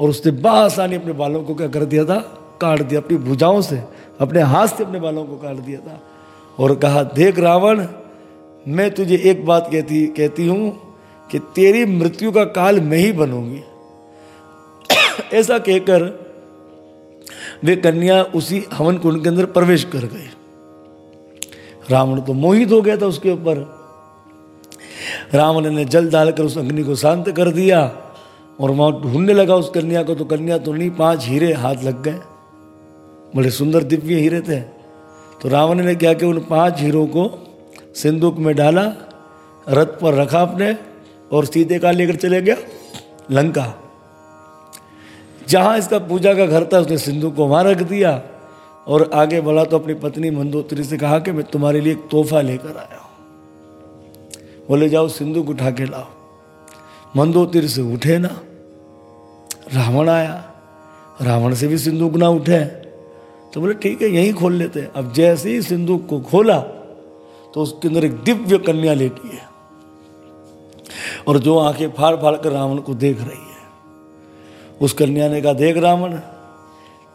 और उसने बासानी अपने बालों को क्या कर दिया था? काट दिया, अपनी भुजाओं से, अपने हाथ से अपने बालों को काट दिया था। और कहा, देख रावण, मैं तुझे एक बात कहती कहती हूँ कि तेरी मृत्यु का काल मैं ही बनूँगी। ऐसा कहकर वे कन्या उसी हवन कुंड के अंदर प्रवेश कर गए रावण तो मोहित हो गया था उसके ऊपर। रावण ने जल डालकर उस अग्नि को शांत कर दिया। और वहाँ ढूँढने लगा उस कन्या को तो कन्या तो नहीं, पाँच हीरे हाथ लग गए। बड़े सुंदर दिव्य हीरे थे। तो रावण ने क्या किया, उन पाँच हीरो को सिंदूक में डाला, रथ पर रखा अपने, और सीधे का लेकर चले गया लंका। जहाँ इसका पूजा का घर था, उसने सिंधु को वहाँ रख दिया, और आगे बढ़ा तो अपनी पत्नी मंदोत्री से कहा कि मैं तुम्हारे लिए एक तोहफा लेकर आया हूँ। बोले, जाओ सिंधु को उठा के लाओ। मंदोत्री से उठे ना रावण आया। रावण से भी सिंधुक ना उठे। तो बोले, ठीक है, यहीं खोल लेते हैं। अब जैसे ही सिंधुक को खोला तो उसके अंदर एक दिव्य कन्या लेटी है। और जो आँखें फाड़ फाड़ कर रावण को देख रही है, उस कन्या ने कहा, देख रावण,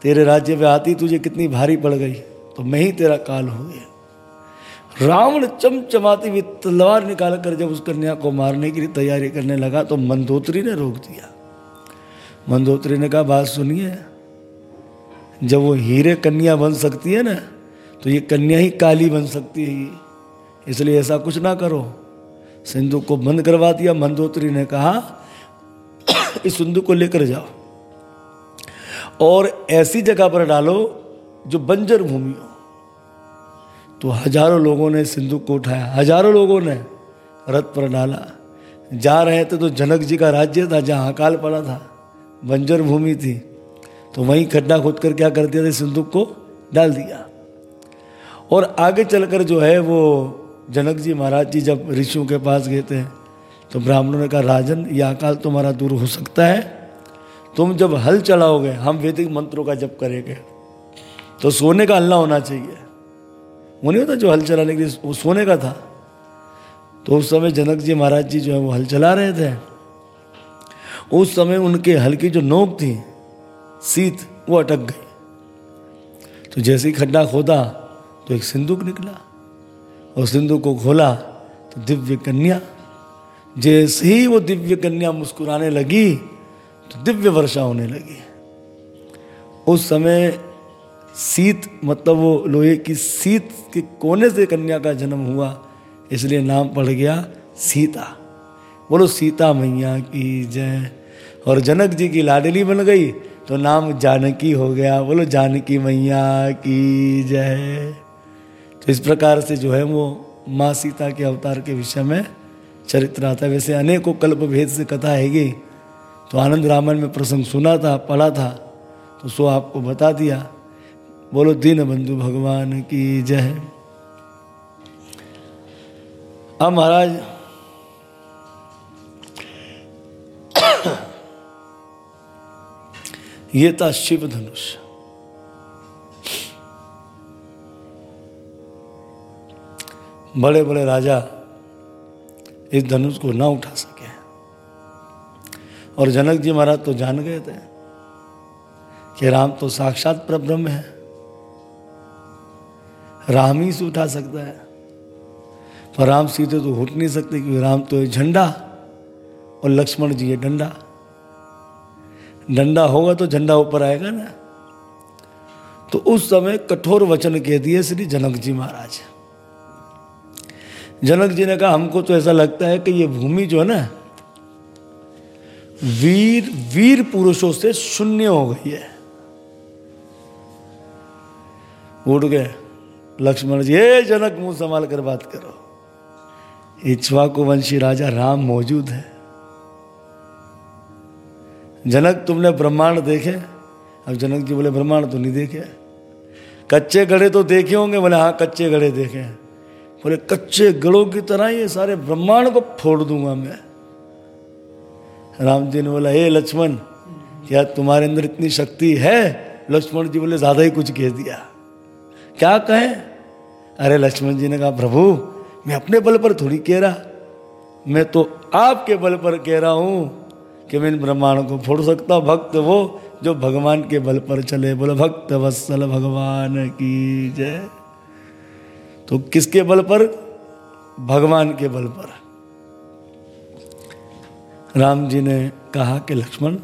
तेरे राज्य पे आती तुझे कितनी भारी पड़ गई तो मैं ही तेरा काल हो गया रावण चमचमाती हुई तलवार निकाल कर जब उस कन्या को मारने की तैयारी करने लगा तो मंदोत्री ने रोक दिया। मंदोत्री ने कहा, बात सुनिए। जब वो हीरे कन्या बन सकती है ना तो ये कन्या ही काली बन सकती है। इसलिए ऐसा कुछ ना करो। सिंधु को बंद करवा दिया मंदोत्री ने कहा, इस सिंधु को लेकर जाओ और ऐसी जगह पर डालो जो बंजर भूमि हो। तो हज़ारों लोगों ने सिंधु को उठाया। हज़ारों लोगों ने रथ पर डाला। जा रहे थे तो जनक जी का राज्य था, जहाँ अकाल पड़ा था। बंजर भूमि थी तो वहीं खड्डा खोद कर क्या कर दिया था? सिंधु को डाल दिया। और आगे चलकर जो है वो जनक जी महाराज जी जब ऋषियों के पास गए थे तो ब्राह्मणों ने कहा, राजन यह अकाल तुम्हारा दूर हो सकता है। तुम जब हल चलाओगे, हम वैदिक मंत्रों का जप करेंगे। तो सोने का हल्ला होना चाहिए। वो नहीं होता जो हल चलाने के लिए, वो सोने का था। तो उस समय जनक जी महाराज जी जो है वो हल चला रहे थे। उस समय उनके हल्की जो नोक थी, सीत, वो अटक गई तो जैसे ही खड्डा खोदा तो एक सिंदूक निकला और सिंधु को खोला तो दिव्य कन्या, जैसे ही वो दिव्य कन्या मुस्कुराने लगी तो दिव्य वर्षा होने लगी। उस समय सीत मतलब वो लोहे की सीत के कोने से कन्या का जन्म हुआ, इसलिए नाम पड़ गया सीता। बोलो, सीता मैया की जय। और जनक जी की लाडली बन गई तो नाम जानकी हो गया। बोलो, जानकी मैया की जय। तो इस प्रकार से जो है वो माँ सीता के अवतार के विषय में चरित्र आता है। वैसे अनेकों कल्प भेद से कथा हैगी तो आनंद रामायण में प्रसंग सुना था, पढ़ा था तो सो आपको बता दिया। बोलो, दीन बंधु भगवान की जय। अब महाराज ये था शिव धनुष बड़े बड़े राजा इस धनुष को ना उठा सके। और जनक जी महाराज तो जान गए थे कि राम तो साक्षात परब्रह्म है। राम ही से उठा सकता है। पर राम सीधे तो उठ नहीं सकते क्योंकि राम तो है झंडा और लक्ष्मण जी है डंडा। डंडा होगा तो झंडा ऊपर आएगा ना। तो उस समय कठोर वचन कह दिए श्री जनक जी महाराज। जनक जी ने कहा, हमको तो ऐसा लगता है कि ये भूमि जो है ना, वीर वीर पुरुषों से शून्य हो गई है। उठ गए। लक्ष्मण जी, हे जनक, मुँह संभाल कर बात करो। इच्छवाकु वंशी राजा राम मौजूद है। जनक तुमने ब्रह्मांड देखे? अब जनक जी बोले, ब्रह्मांड तो नहीं देखे। कच्चे गड़े तो देखे होंगे, बोले हाँ कच्चे गड़े देखे हैं। बोले, कच्चे गड़ों की तरह ये सारे ब्रह्मांड को फोड़ दूँगा मैं। राम जी ने बोला, हे लक्ष्मण, क्या तुम्हारे अंदर इतनी शक्ति है? लक्ष्मण जी बोले, ज़्यादा ही कुछ कह दिया। क्या कहे? अरे लक्ष्मण जी ने कहा, प्रभु, मैं अपने बल पर थोड़ी कह रहा। मैं तो आपके बल पर कह रहा हूँ। कि मैं इन ब्रह्मांड को फोड़ सकता हूँ भक्त वो, जो भगवान के बल पर चले। बोले, भक्त वत्सल भगवान की जय। तो किसके बल पर? भगवान के बल पर। राम जी ने कहा कि, लक्ष्मण,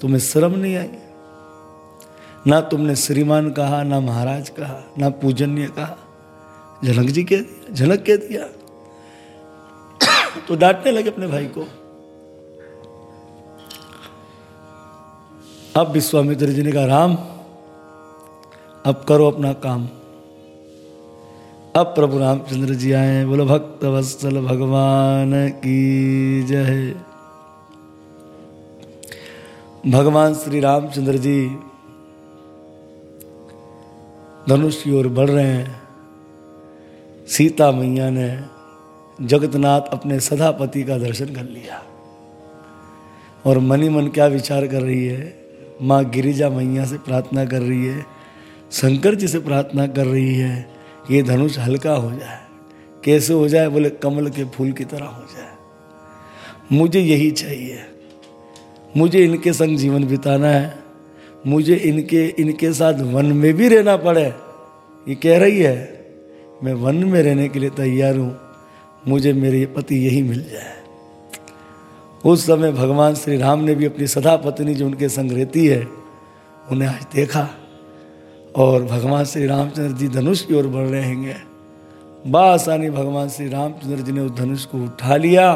तुम्हें शर्म नहीं आई? ना तुमने श्रीमान कहा, ना महाराज कहा, ना पूजन्य कहा। जनक जी कह दिया जनक कह दिया। तो डांटने लगे अपने भाई को। अब विश्वामित्र जी ने कहा, राम, अब करो अपना काम। अब प्रभु रामचंद्र जी आए, बोलो, भक्त वत्सल भगवान की जय भगवान श्री रामचंद्र जी धनुष की ओर बढ़ रहे हैं। सीता मैया ने जगतनाथ अपने सदापति का दर्शन कर लिया। और मनी मन क्या विचार कर रही है? माँ गिरिजा मैया से प्रार्थना कर रही है, शंकर जी से प्रार्थना कर रही है, ये धनुष हल्का हो जाए, कैसे हो जाए बोले, कमल के फूल की तरह हो जाए। मुझे यही चाहिए। मुझे इनके संग जीवन बिताना है। मुझे इनके इनके साथ वन में भी रहना पड़े। ये कह रही है, मैं वन में रहने के लिए तैयार हूँ। मुझे मेरे पति यही मिल जाए। उस समय भगवान श्री राम ने भी अपनी सदा पत्नी जो उनके संग रहती है, उन्हें आज देखा और भगवान श्री रामचंद्र जी धनुष की ओर बढ़ रहे हैं। बासानी भगवान श्री रामचंद्र जी ने उस धनुष को उठा लिया।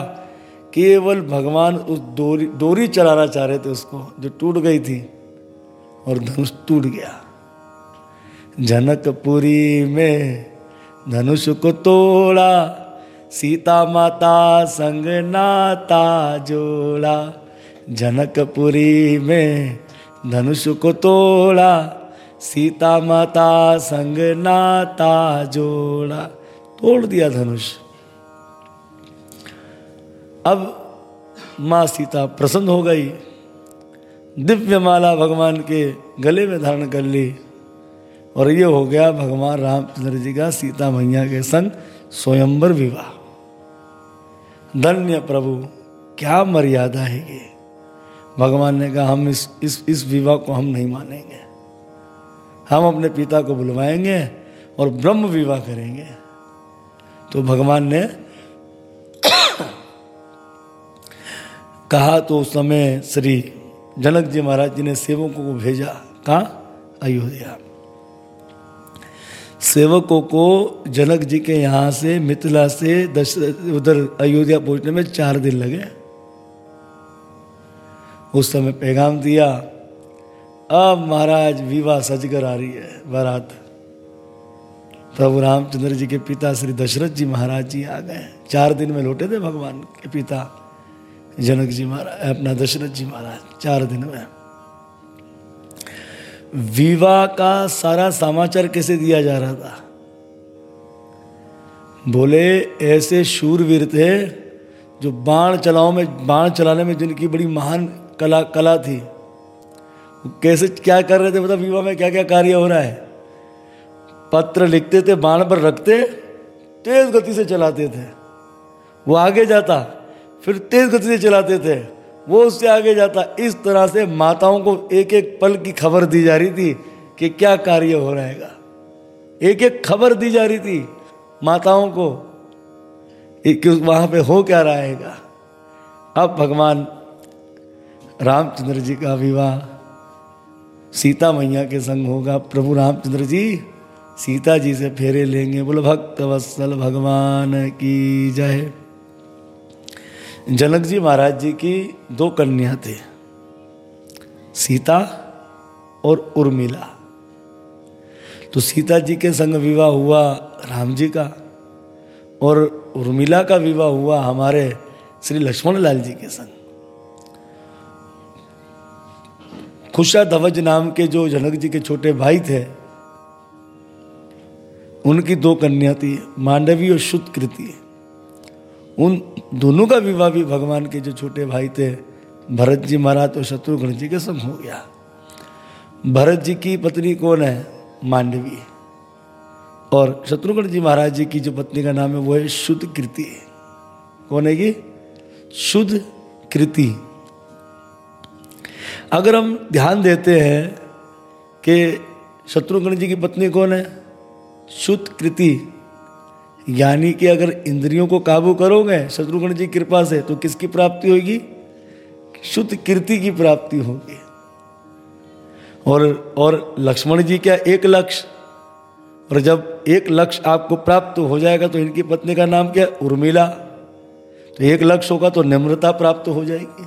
केवल भगवान उस डोरी डोरी चलाना चाह रहे थे उसको, जो टूट गई थी और धनुष टूट गया। जनकपुरी में धनुष को तोड़ा सीता माता संग नाता जोड़ा, जनकपुरी में धनुष को तोड़ा, सीता माता संग नाता जोड़ा। तोड़ दिया धनुष। अब माँ सीता प्रसन्न हो गई। दिव्य माला भगवान के गले में धारण कर ली और ये हो गया भगवान रामचंद्र जी का सीता मैया के संग स्वयंवर विवाह। धन्य प्रभु, क्या मर्यादा है ये? भगवान ने कहा, हम इस इस इस विवाह को हम नहीं मानेंगे। हम अपने पिता को बुलवाएँगे और ब्रह्म विवाह करेंगे। तो भगवान ने कहा तो उस समय श्री जनक जी महाराज जी ने सेवकों को भेजा, कहा? अयोध्या। सेवकों को जनक जी के यहाँ से, मिथिला से दश उधर अयोध्या पहुँचने में चार दिन लगे। उस समय पैगाम दिया, अब महाराज विवाह सजकर आ रही है, बारात। प्रभु रामचंद्र जी के पिता श्री दशरथ जी महाराज जी आ गए। चार दिन में लौटे थे भगवान के पिता, जनक जी महाराज, अपना दशरथ जी महाराज, चार दिन में। विवाह का सारा समाचार कैसे दिया जा रहा था? बोले, ऐसे शूरवीर थे जो बाण चलाओ में, बाण चलाने में जिनकी बड़ी महान कला कला थी। कैसे, क्या कर रहे थे मतलब विवाह में क्या क्या कार्य हो रहा है? पत्र लिखते थे, बाण पर रखते, तेज गति से चलाते थे। वो आगे जाता, फिर तेज गति से चलाते थे। वो उससे आगे जाता। इस तरह से माताओं को एक एक पल की खबर दी जा रही थी कि क्या कार्य हो रहेगा। एक एक खबर दी जा रही थी माताओं को कि वहाँ पे हो क्या रहेगा अब भगवान रामचंद्र जी का विवाह, सीता मैया के संग होगा। प्रभु रामचंद्र जी सीता जी से फेरे लेंगे। बोलो, भक्त वत्सल भगवान की जय। जनक जी महाराज जी की दो कन्या थे, सीता और उर्मिला। तो सीता जी के संग विवाह हुआ राम जी का और उर्मिला का विवाह हुआ हमारे श्री लक्ष्मण लाल जी के संग। खुशा धवज नाम के जो जनक जी के छोटे भाई थे, उनकी दो कन्या थी, मांडवी और शुद्ध कृति उन दोनों का विवाह भी भगवान के जो छोटे भाई थे, भरत जी महाराज और शत्रुघ्न जी के संग हो गया। भरत जी की पत्नी कौन है? मांडवी। और शत्रुघ्न जी महाराज जी की जो पत्नी का नाम है, वो है शुद्ध कृति कौन है ये? शुद्ध कृति अगर हम ध्यान देते हैं कि शत्रुघ्न जी की पत्नी कौन है? शुद्ध कृति यानी कि अगर इंद्रियों को काबू करोगे, शत्रुघ्न जी कृपा से तो किसकी प्राप्ति होगी? शुद्ध कीर्ति की प्राप्ति होगी। और और लक्ष्मण जी क्या एक लक्ष्य और जब एक लक्ष्य आपको प्राप्त हो जाएगा तो इनकी पत्नी का नाम क्या? उर्मिला। तो एक लक्ष्य होगा तो निम्रता प्राप्त हो जाएगी।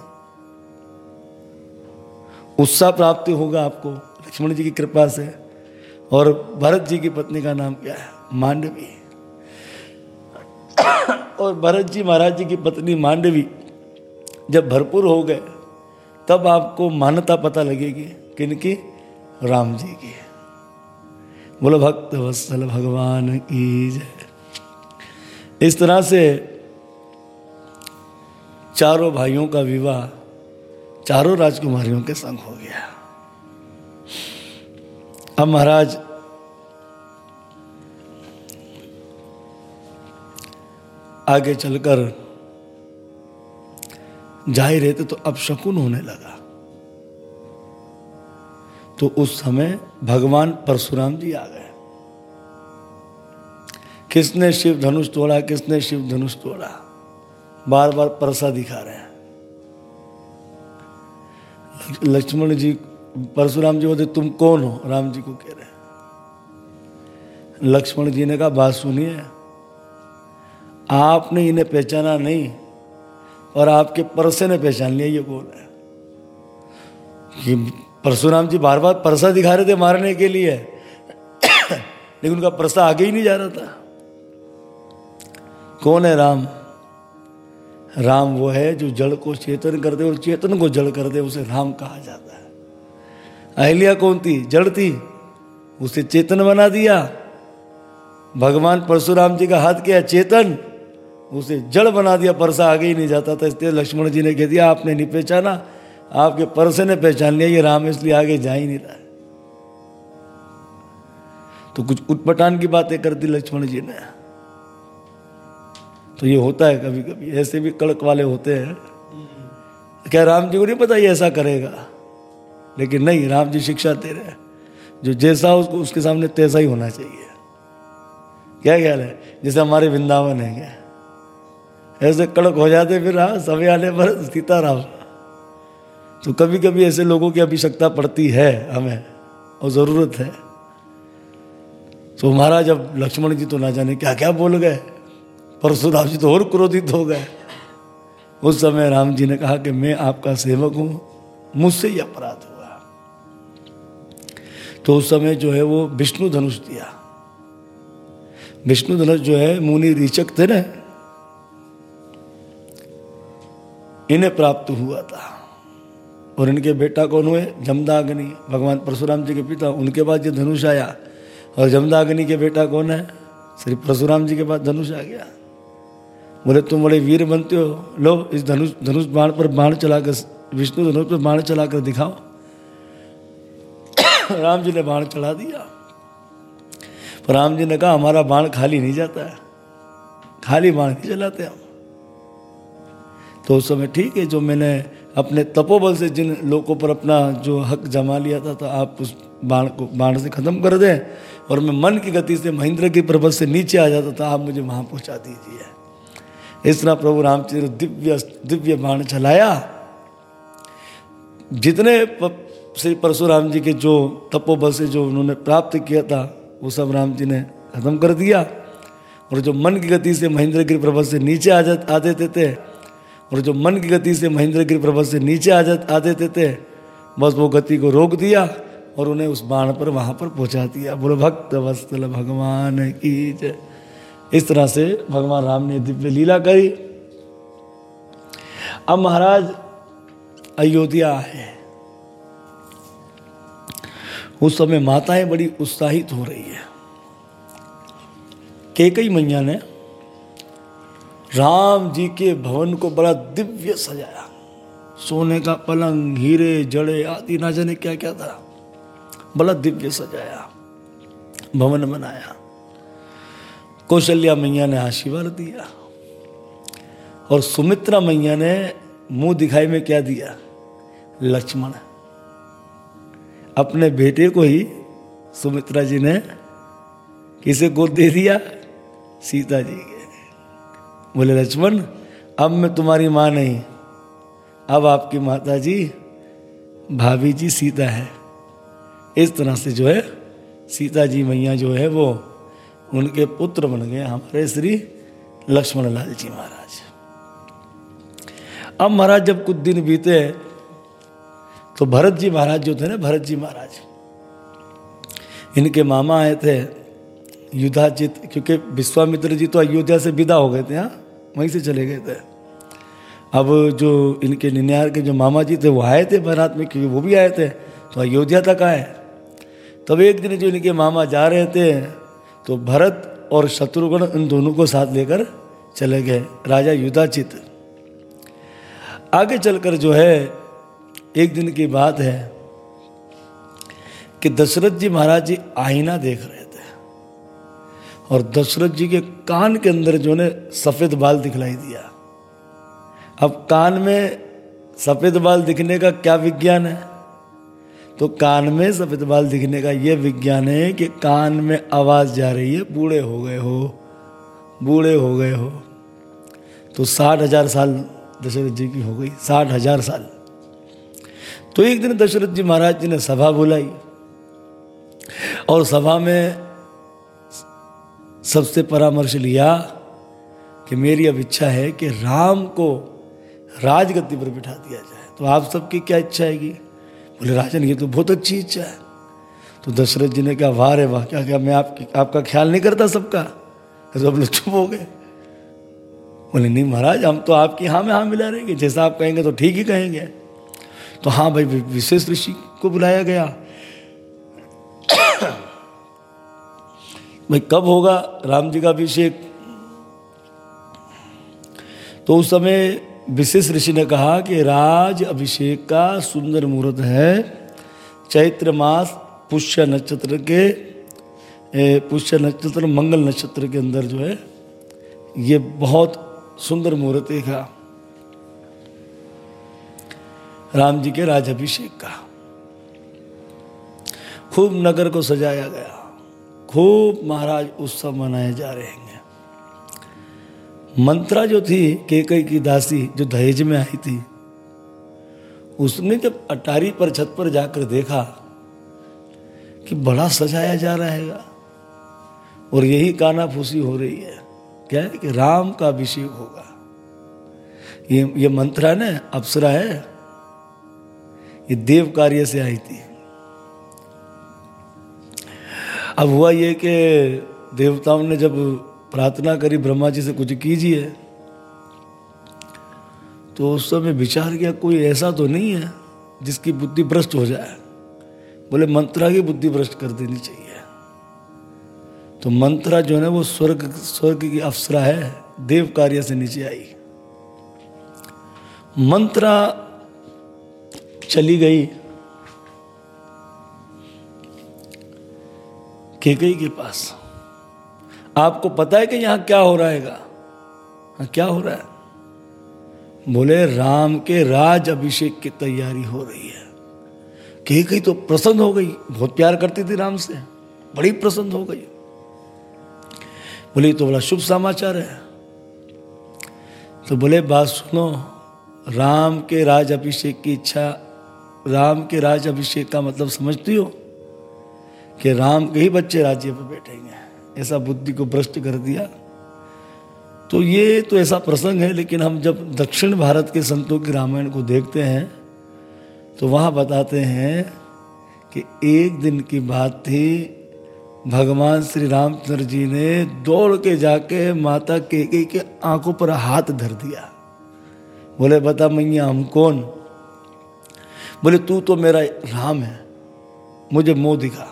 उत्साह प्राप्ति होगा आपको, लक्ष्मण जी की कृपा से। और भरत जी की पत्नी का नाम क्या है? मांडवी। और भरत जी महाराज जी की पत्नी मांडवी जब भरपूर हो गए, तब आपको मान्यता पता लगेगी किनकी राम जी की बोलो, भक्त वत्सल भगवान की जय। इस तरह से चारों भाइयों का विवाह चारों राजकुमारियों के संग हो गया। अब महाराज आगे चलकर जा ही रहे थे तो अब शकुन होने लगा। तो उस समय भगवान परशुराम जी आ गए। किसने शिव धनुष तोड़ा, किसने शिव धनुष तोड़ा? बार बार परसा दिखा रहे हैं। लक्ष्मण जी, परशुराम जी बोलते, तुम कौन हो? राम जी को कह रहे हैं। लक्ष्मण जी ने कहा, बात सुनिए। आपने इन्हें पहचाना नहीं और आपके परसे ने पहचान लिया, ये बोल है? कि परशुराम जी बार बार परसा दिखा रहे थे मारने के लिए। लेकिन उनका परसा आगे ही नहीं जा रहा था। कौन है राम? राम वो है जो जड़ को चेतन कर दे और चेतन को जड़ कर दे, उसे राम कहा जाता है। अहिल्या कौन थी? जड़ थी। उसे चेतन बना दिया। भगवान परशुराम जी का हाथ क्या चेतन। उसे जड़ बना दिया, परसा आगे ही नहीं जाता था, इसलिए लक्ष्मण जी ने कह दिया, आपने नहीं पहचाना, आपके परसे ने पहचान लिया, ये राम इसलिए आगे जा ही नहीं रहा तो कुछ उटपटान की बातें कर दी लक्ष्मण जी ने। तो ये होता है कभी कभी ऐसे भी कड़क वाले होते हैं। क्या राम जी को नहीं पता ये ऐसा करेगा? लेकिन नहीं, राम जी शिक्षा दे रहे हैं। जो जैसा उसको, उसके सामने तैसा ही होना चाहिए। क्या ख्याल है? जैसे हमारे वृंदावन है, क्या? ऐसे कड़क हो जाते फिर हाँ समय आने पर सीताराम तो कभी कभी ऐसे लोगों की आवश्यकता पड़ती है हमें और ज़रूरत है। तो महाराज, अब लक्ष्मण जी तो ना जाने क्या क्या बोल गए। परशुराम जी तो और क्रोधित हो गए। उस समय राम जी ने कहा कि मैं आपका सेवक हूँ, मुझसे ही अपराध हुआ। तो उस समय जो है वो विष्णु धनुष दिया। विष्णु धनुष जो है मुनि रीचक थे ना इन्हें प्राप्त हुआ था। और इनके बेटा कौन हुए? जमदाग्नि। भगवान परशुराम जी के पिता। उनके बाद ये धनुष आया। और जमदाग्नि के बेटा कौन है? श्री परशुराम जी के बाद धनुष आ गया। बोले, तुम बड़े वीर बनते हो। लो, इस धनुष धनुष बाण पर बाण चलाकर, विष्णु धनुष पर बाण चलाकर दिखाओ। राम जी ने बाण चढ़ा दिया। पर राम जी ने कहा, हमारा बाण खाली नहीं जाता है। खाली बाण नहीं चलाते हम। तो उस समय ठीक है, जो मैंने अपने तपोबल से जिन लोगों पर अपना जो हक जमा लिया था तो आप उस बाण को, बाण से खत्म कर दें और मैं मन की गति से, महेंद्र की पर्वत से नीचे आ जाता था आप मुझे वहाँ पहुँचा दीजिए। इस तरह प्रभु रामचंद्र दिव्य दिव्य बाण चलाया। जितने श्री परशुराम जी के जो तपोबल से जो उन्होंने प्राप्त किया था, वो सब राम जी ने खत्म कर दिया। और जो मन की गति से महेंद्र गिर पर्वत से नीचे आ जा, आ देते थे और जो मन की गति से महेंद्र गिर पर्वत से नीचे आ जा आ देते थे, बस वो गति को रोक दिया और उन्हें उस बाण पर, वहाँ पर पहुँचा दिया। बोलो, भक्त वस्तल भगवान की जय। इस तरह से भगवान राम ने दिव्य लीला करी। अब महाराज, अयोध्या है। उस समय माताएँ बड़ी उत्साहित हो रही है। केकई मैया ने राम जी के भवन को बड़ा दिव्य सजाया। सोने का पलंग, हीरे, जड़े आदि ना जाने क्या क्या था। बड़ा दिव्य सजाया, भवन बनाया। कौशल्या मैया ने आशीर्वाद दिया और सुमित्रा मैया ने मुँह दिखाई में क्या दिया? लक्ष्मण। अपने बेटे को ही सुमित्रा जी ने किसे गोद दे दिया? सीता जी बोले, लक्ष्मण, अब मैं तुम्हारी माँ नहीं। अब आपकी माता जी भाभी जी सीता है। इस तरह से जो है, सीता जी मैया जो है, वो उनके पुत्र बन गए हमारे श्री लक्ष्मण लाल जी महाराज। अब महाराज, जब कुछ दिन बीते तो भरत जी महाराज जो थे ना, भरत जी महाराज, इनके मामा आए थे युद्धाचित क्योंकि विश्वामित्र जी तो अयोध्या से विदा हो गए थे हाँ। वहीं से चले गए थे। अब जो इनके निन्यार के जो मामा जी थे, वो आए थे बारात में, क्योंकि वो भी आए थे। तो अयोध्या तक आए। तब एक दिन जो इनके मामा जा रहे थे तो भरत और शत्रुघ्न इन दोनों को साथ लेकर चले गए, राजा युद्धाचित आगे चलकर जो है, एक दिन की बात है कि दशरथ जी महाराज जी आईना देख रहे और दशरथ जी के कान के अंदर जो ने सफ़ेद बाल दिखलाई दिया। अब कान में सफ़ेद बाल दिखने का क्या विज्ञान है? तो कान में सफ़ेद बाल दिखने का यह विज्ञान है कि कान में आवाज़ जा रही है, बूढ़े हो गए हो, बूढ़े हो गए हो। तो साठ हज़ार साल दशरथ जी की हो गई, साठ हज़ार साल। तो एक दिन दशरथ जी महाराज जी ने सभा बुलाई और सभा में सबसे परामर्श लिया कि मेरी अब इच्छा है कि राम को राजगति पर बिठा दिया जाए। तो आप सबकी क्या इच्छा है बोले, राजन, ये तो बहुत अच्छी इच्छा है। तो दशरथ जी ने कहा, वाह रे वाह, क्या क्या, मैं आपकी, आपका ख्याल नहीं करता सबका? सब लोग चुप हो गए। बोले, नहीं महाराज, हम तो आपकी हाँ में हाँ मिला रहेंगे। जैसा आप कहेंगे तो ठीक ही कहेंगे। तो हाँ भाई विशेष ऋषि को बुलाया गया। भाई कब होगा? राम जी का अभिषेक। तो उस समय विशेष ऋषि ने कहा कि राज अभिषेक का सुंदर मुहूर्त है। चैत्र मास पुष्य नक्षत्र के पुष्य नक्षत्र, मंगल नक्षत्र के अंदर जो है, ये बहुत सुंदर मुहूर्त देखा राम जी के राज अभिषेक का। खूब नगर को सजाया गया। खूब महाराज उत्सव मनाए जा रहे हैं। मंत्रा जो थी, केकई की दासी जो दहेज में आई थी, उसने जब अटारी पर छत पर जाकर देखा कि बड़ा सजाया जा रहा है और यही काना फूसी हो रही है, क्या है कि राम का अभिषेक होगा। ये ये मंत्रा ना अप्सरा है, ये देव कार्य से आई थी। अब हुआ ये कि देवताओं ने जब प्रार्थना करी, ब्रह्मा जी से कुछ कीजिए तो उस समय विचार किया, कोई ऐसा तो नहीं है जिसकी बुद्धि भ्रष्ट हो जाए। बोले, मंत्रा की बुद्धि भ्रष्ट कर देनी चाहिए। तो मंत्रा जो है वो स्वर्ग स्वर्ग की अप्सरा है, देव कार्य से नीचे आई। मंत्रा चली गई। केकई के पास। आपको पता है कि यहाँ क्या हो रहा है हाँ क्या हो रहा है? बोले, राम के राज अभिषेक की तैयारी हो रही है। केकई तो प्रसन्न हो गई। बहुत प्यार करती थी राम से। बड़ी प्रसन्न हो गई। बोले तो बड़ा शुभ समाचार है। तो बोले, बात सुनो, राम के राज अभिषेक की इच्छा, राम के राज अभिषेक का मतलब समझती हो? कि राम के ही बच्चे राज्य पर बैठेंगे। ऐसा बुद्धि को भ्रष्ट कर दिया। तो ये तो ऐसा प्रसंग है, लेकिन हम जब दक्षिण भारत के संतों की रामायण को देखते हैं तो वहाँ बताते हैं कि एक दिन की बात थी, भगवान श्री रामचंद्र जी ने दौड़ के जाके माता केके के आँखों पर हाथ धर दिया। बोले, बता मैया, हम कौन? बोले, तू तो मेरा राम है, मुझे मोह दिखा।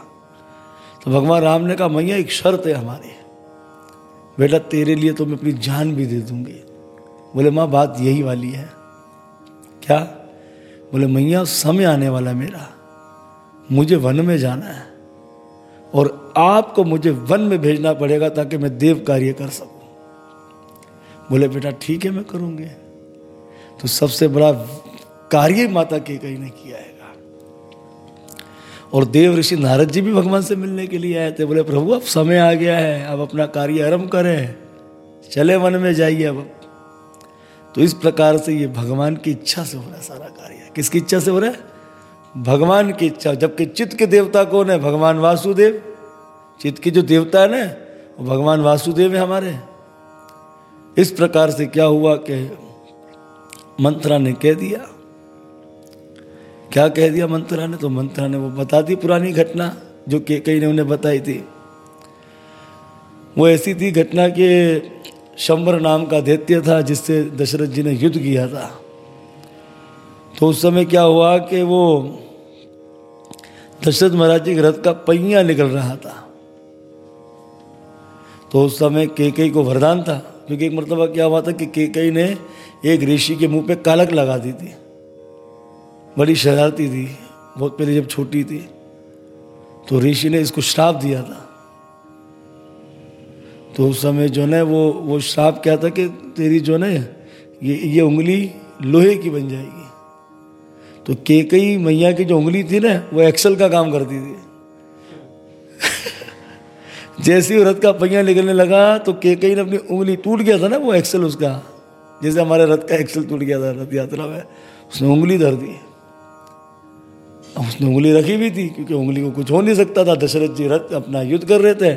तो भगवान राम ने कहा, मैया, एक शर्त है हमारी। बेटा, तेरे लिए तो मैं अपनी जान भी दे दूँगी। बोले, माँ, बात यही वाली है। क्या? बोले, मैया, समय आने वाला मेरा। मुझे वन में जाना है और आपको मुझे वन में भेजना पड़ेगा ताकि मैं देव कार्य कर सकूँ। बोले, बेटा, ठीक है, मैं करूँगे। तो सबसे बड़ा कार्य माता के कहीं ने किया है और देव ऋषि नारद जी भी भगवान से मिलने के लिए आए थे। बोले, प्रभु, अब समय आ गया है, अब अपना कार्य आरंभ करें। चले वन में जाइए अब। तो इस प्रकार से ये भगवान की इच्छा से हो रहा है सारा कार्य। किसकी इच्छा से हो रहा है? भगवान की इच्छा। जबकि चित्त के देवता कौन है? भगवान वासुदेव। चित्त की जो देवता है ना, वो भगवान वासुदेव है हमारे। इस प्रकार से क्या हुआ कि मंत्रा ने कह दिया क्या कह दिया मंत्रा ने? तो मंत्रा ने वो बता दी पुरानी घटना जो के कई ने उन्हें बताई थी। वो ऐसी थी घटना के शंबर नाम का दैत्य था जिससे दशरथ जी ने युद्ध किया था। तो उस समय क्या हुआ कि वो दशरथ महाराज जी के रथ का पहिया निकल रहा था। तो उस समय केकई को वरदान था, क्योंकि एक मरतबा क्या हुआ था कि केकई ने एक ऋषि के मुँह पे कालक लगा दी थी। बड़ी शरारती थी, बहुत पहले जब छोटी थी तो ऋषि ने इसको श्राप दिया था। तो उस समय जो है वो वो श्राप क्या था कि तेरी जो है ये ये उंगली लोहे की बन जाएगी। तो केकई मैया की जो उंगली थी ना, वो एक्सल का काम करती थी। जैसे ही रथ का पहिया निकलने लगा तो केकई ने अपनी उंगली टूट गया था ना वो एक्सल उसका। जैसे हमारे रथ का एक्सल टूट गया था, रथ यात्रा में, उसने उंगली धर दी। उसने उंगली रखी भी थी, क्योंकि उंगली को कुछ हो नहीं सकता था। दशरथ जी रथ अपना युद्ध कर रहे थे।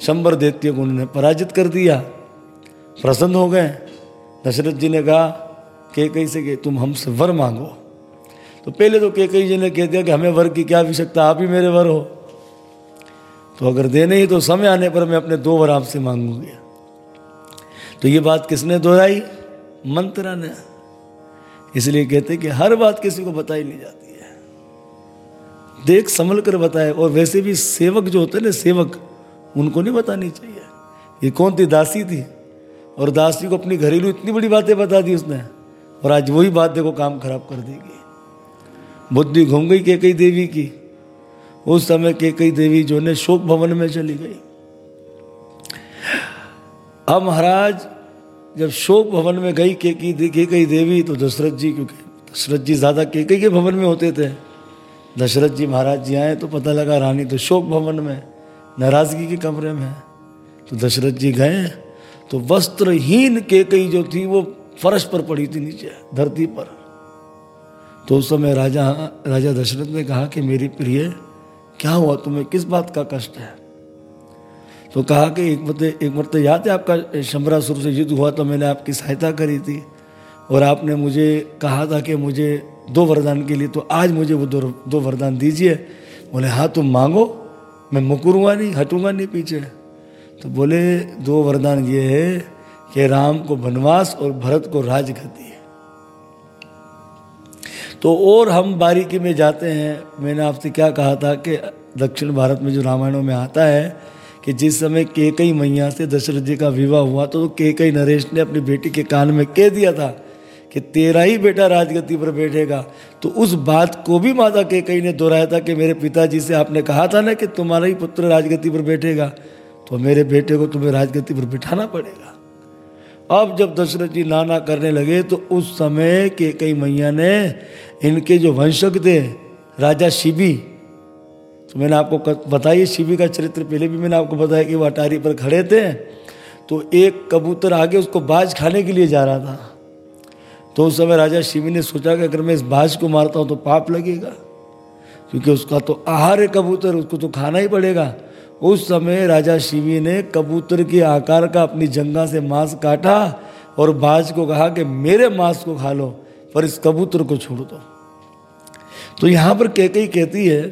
शंबर दैत्य को उन्होंने पराजित कर दिया। प्रसन्न हो गए। दशरथ जी ने कहा के कई से कि तुम हमसे वर मांगो। तो पहले तो के कई जी ने कह दिया कि हमें वर की क्या आवश्यकता, आप ही मेरे वर हो। तो अगर देने ही तो समय आने पर मैं अपने दो वर आपसे मांगूँगी। तो ये बात किसने दोहराई? मंत्रा ने। इसलिए कहते कि हर बात किसी को बताई नहीं जाती। देख संभल कर बताए। और वैसे भी सेवक जो होते ना, सेवक, उनको नहीं बतानी चाहिए। ये कौन थी? दासी थी। और दासी को अपनी घरेलू इतनी बड़ी बातें बता दी उसने। और आज वही बात देखो, काम खराब कर देगी। बुद्धि घूम गई के कई देवी की। उस समय केकई देवी जो ने शोक भवन में चली गई। अब महाराज, जब शोक भवन में गई के की के कई देवी तो दशरथ जी, क्योंकि दशरथ जी ज़्यादा के कई के भवन में होते थे। दशरथ जी महाराज जी आए तो पता लगा रानी तो शोक भवन में, नाराज़गी के कमरे में तो दशरथ जी गए तो वस्त्रहीन के कई जो थी वो फर्श पर पड़ी थी नीचे, धरती पर। तो उस समय राजा राजा दशरथ ने कहा कि मेरी प्रिय, क्या हुआ? तुम्हें किस बात का कष्ट है? तो कहा कि एक मत, एक मरते याद है आपका शंबरासुर से युद्ध हुआ तो मैंने आपकी सहायता करी थी, और आपने मुझे कहा था कि मुझे दो वरदान के लिए तो आज मुझे वो दो दो वरदान दीजिए। बोले हाँ तुम मांगो, मैं मुकुरूँगा नहीं, हटूँगा नहीं पीछे। तो बोले, दो वरदान ये है कि राम को वनवास और भरत को राज राजगति है। तो और हम बारीकी में जाते हैं। मैंने आपसे क्या कहा था कि दक्षिण भारत में जो रामायणों में आता है कि जिस समय केकई मैया से दशरथ जी का विवाह हुआ तो केकई नरेश ने अपनी बेटी के कान में कह दिया था कि तेरा ही बेटा राजगति पर बैठेगा। तो उस बात को भी माता केकई ने दोहराया था कि मेरे पिताजी से आपने कहा था ना कि तुम्हारा ही पुत्र राजगति पर बैठेगा तो मेरे बेटे को तुम्हें राजगति पर बिठाना पड़ेगा। अब जब दशरथ जी नाना करने लगे तो उस समय के कई मैया ने इनके जो वंशक थे, राजा शिबी तो मैंने आपको बताई शिबी का चरित्र पहले भी मैंने आपको बताया कि वो अटारी पर खड़े थे तो एक कबूतर आगे उसको बाज खाने के लिए जा रहा था। तो उस समय राजा शिवी ने सोचा कि अगर मैं इस बाज को मारता हूँ तो पाप लगेगा, क्योंकि उसका तो आहार है कबूतर, उसको तो खाना ही पड़ेगा। उस समय राजा शिवी ने कबूतर के आकार का अपनी जंगा से मांस काटा और बाज को कहा कि मेरे मांस को खा लो, पर इस कबूतर को छोड़ दो। तो यहाँ पर कही कहती है,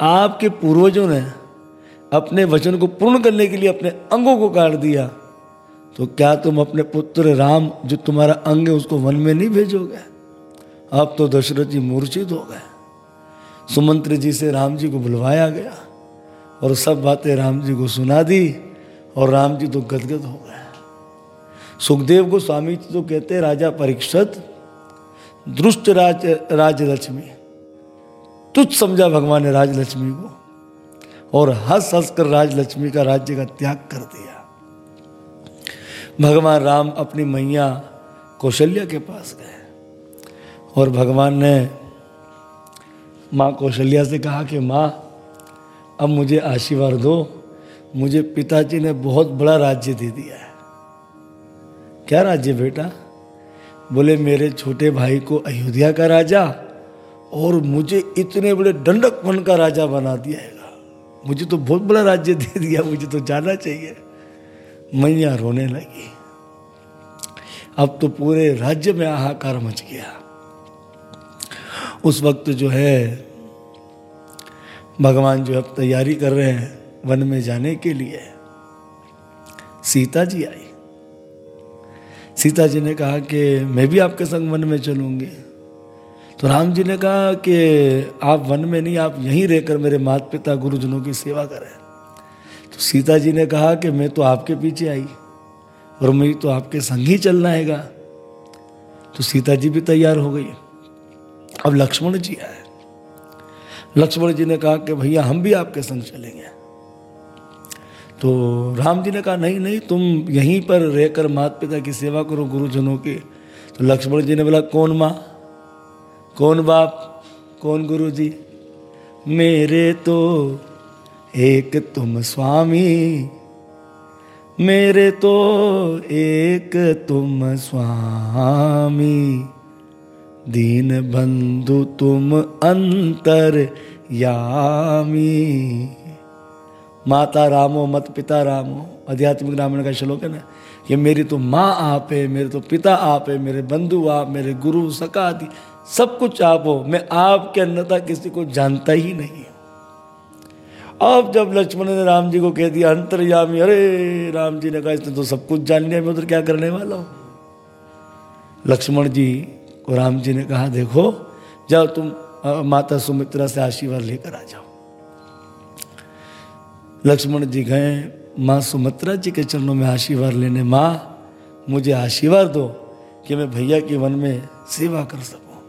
आपके पूर्वजों ने अपने वचन को पूर्ण करने के लिए अपने अंगों को काट दिया। तो क्या तुम अपने पुत्र राम, जो तुम्हारा अंग है, उसको वन में नहीं भेजोगे? अब तो दशरथ जी मूर्छित हो गए। सुमंत्र जी से राम जी को बुलवाया गया और सब बातें राम जी को सुना दी और राम जी तो गदगद हो गए। सुखदेव को स्वामी जी तो कहते राजा परीक्षत, दुष्ट राज, राजलक्ष्मी तुझ समझा भगवान ने राजलक्ष्मी को और हंस हंस कर राजलक्ष्मी का राज्य का त्याग कर दिया। भगवान राम अपनी मैया कौशल्या के पास गए। और भगवान ने माँ कौशल्या से कहा कि, माँ, अब मुझे आशीर्वाद दो। मुझे पिताजी ने बहुत बड़ा राज्य दे दिया है। क्या राज्य बेटा? बोले, मेरे छोटे भाई को अयोध्या का राजा और मुझे इतने बड़े दंडक वन का राजा बना दिया है। मुझे तो बहुत बड़ा राज्य दे दिया, मुझे तो जाना चाहिए। मैया रोने लगी। अब तो पूरे राज्य में हाहाकार मच गया। उस वक्त जो है, भगवान जो अब तैयारी कर रहे हैं वन में जाने के लिए सीता जी आई। सीता जी ने कहा कि मैं भी आपके संग वन में चलूँगी। तो राम जी ने कहा कि आप वन में नहीं, आप यहीं रहकर मेरे माता पिता गुरुजनों की सेवा करें। सीता जी ने कहा कि मैं तो आपके पीछे आई और मैं तो आपके संग ही चलना हैगा तो सीता जी भी तैयार हो गई अब लक्ष्मण जी आए। लक्ष्मण जी ने कहा कि भैया, हम भी आपके संग चलेंगे। तो राम जी ने कहा, नहीं नहीं, तुम यहीं पर रहकर माता पिता की सेवा करो गुरुजनों की। तो लक्ष्मण जी ने बोला, कौन माँ? कौन बाप? कौन गुरु जी मेरे तो एक तुम स्वामी, मेरे तो एक तुम स्वामी। दीन बंधु तुम अंतर यामी। माता रामो, मत पिता रामो, आध्यात्मिक रामायण का श्लोक है ना? ये मेरी तो माँ आप है, मेरे तो पिता आप है, मेरे बंधु आप, मेरे गुरु सका आदि, सब कुछ आप हो। मैं आपके अन्यता किसी को जानता ही नहीं। अब जब लक्ष्मण ने राम जी को कह दिया, अंतर्यामी, अरे राम जी ने कहा, इसने तो सब कुछ जान लिया, मैं उधर क्या करने वाला हूँ? लक्ष्मण जी को राम जी ने कहा, देखो, जाओ तुम माता सुमित्रा से आशीर्वाद लेकर आ जाओ. लक्ष्मण जी गए, माँ सुमित्रा जी के चरणों में आशीर्वाद लेने, माँ, मुझे आशीर्वाद दो कि मैं भैया के वन में सेवा कर सकूँ.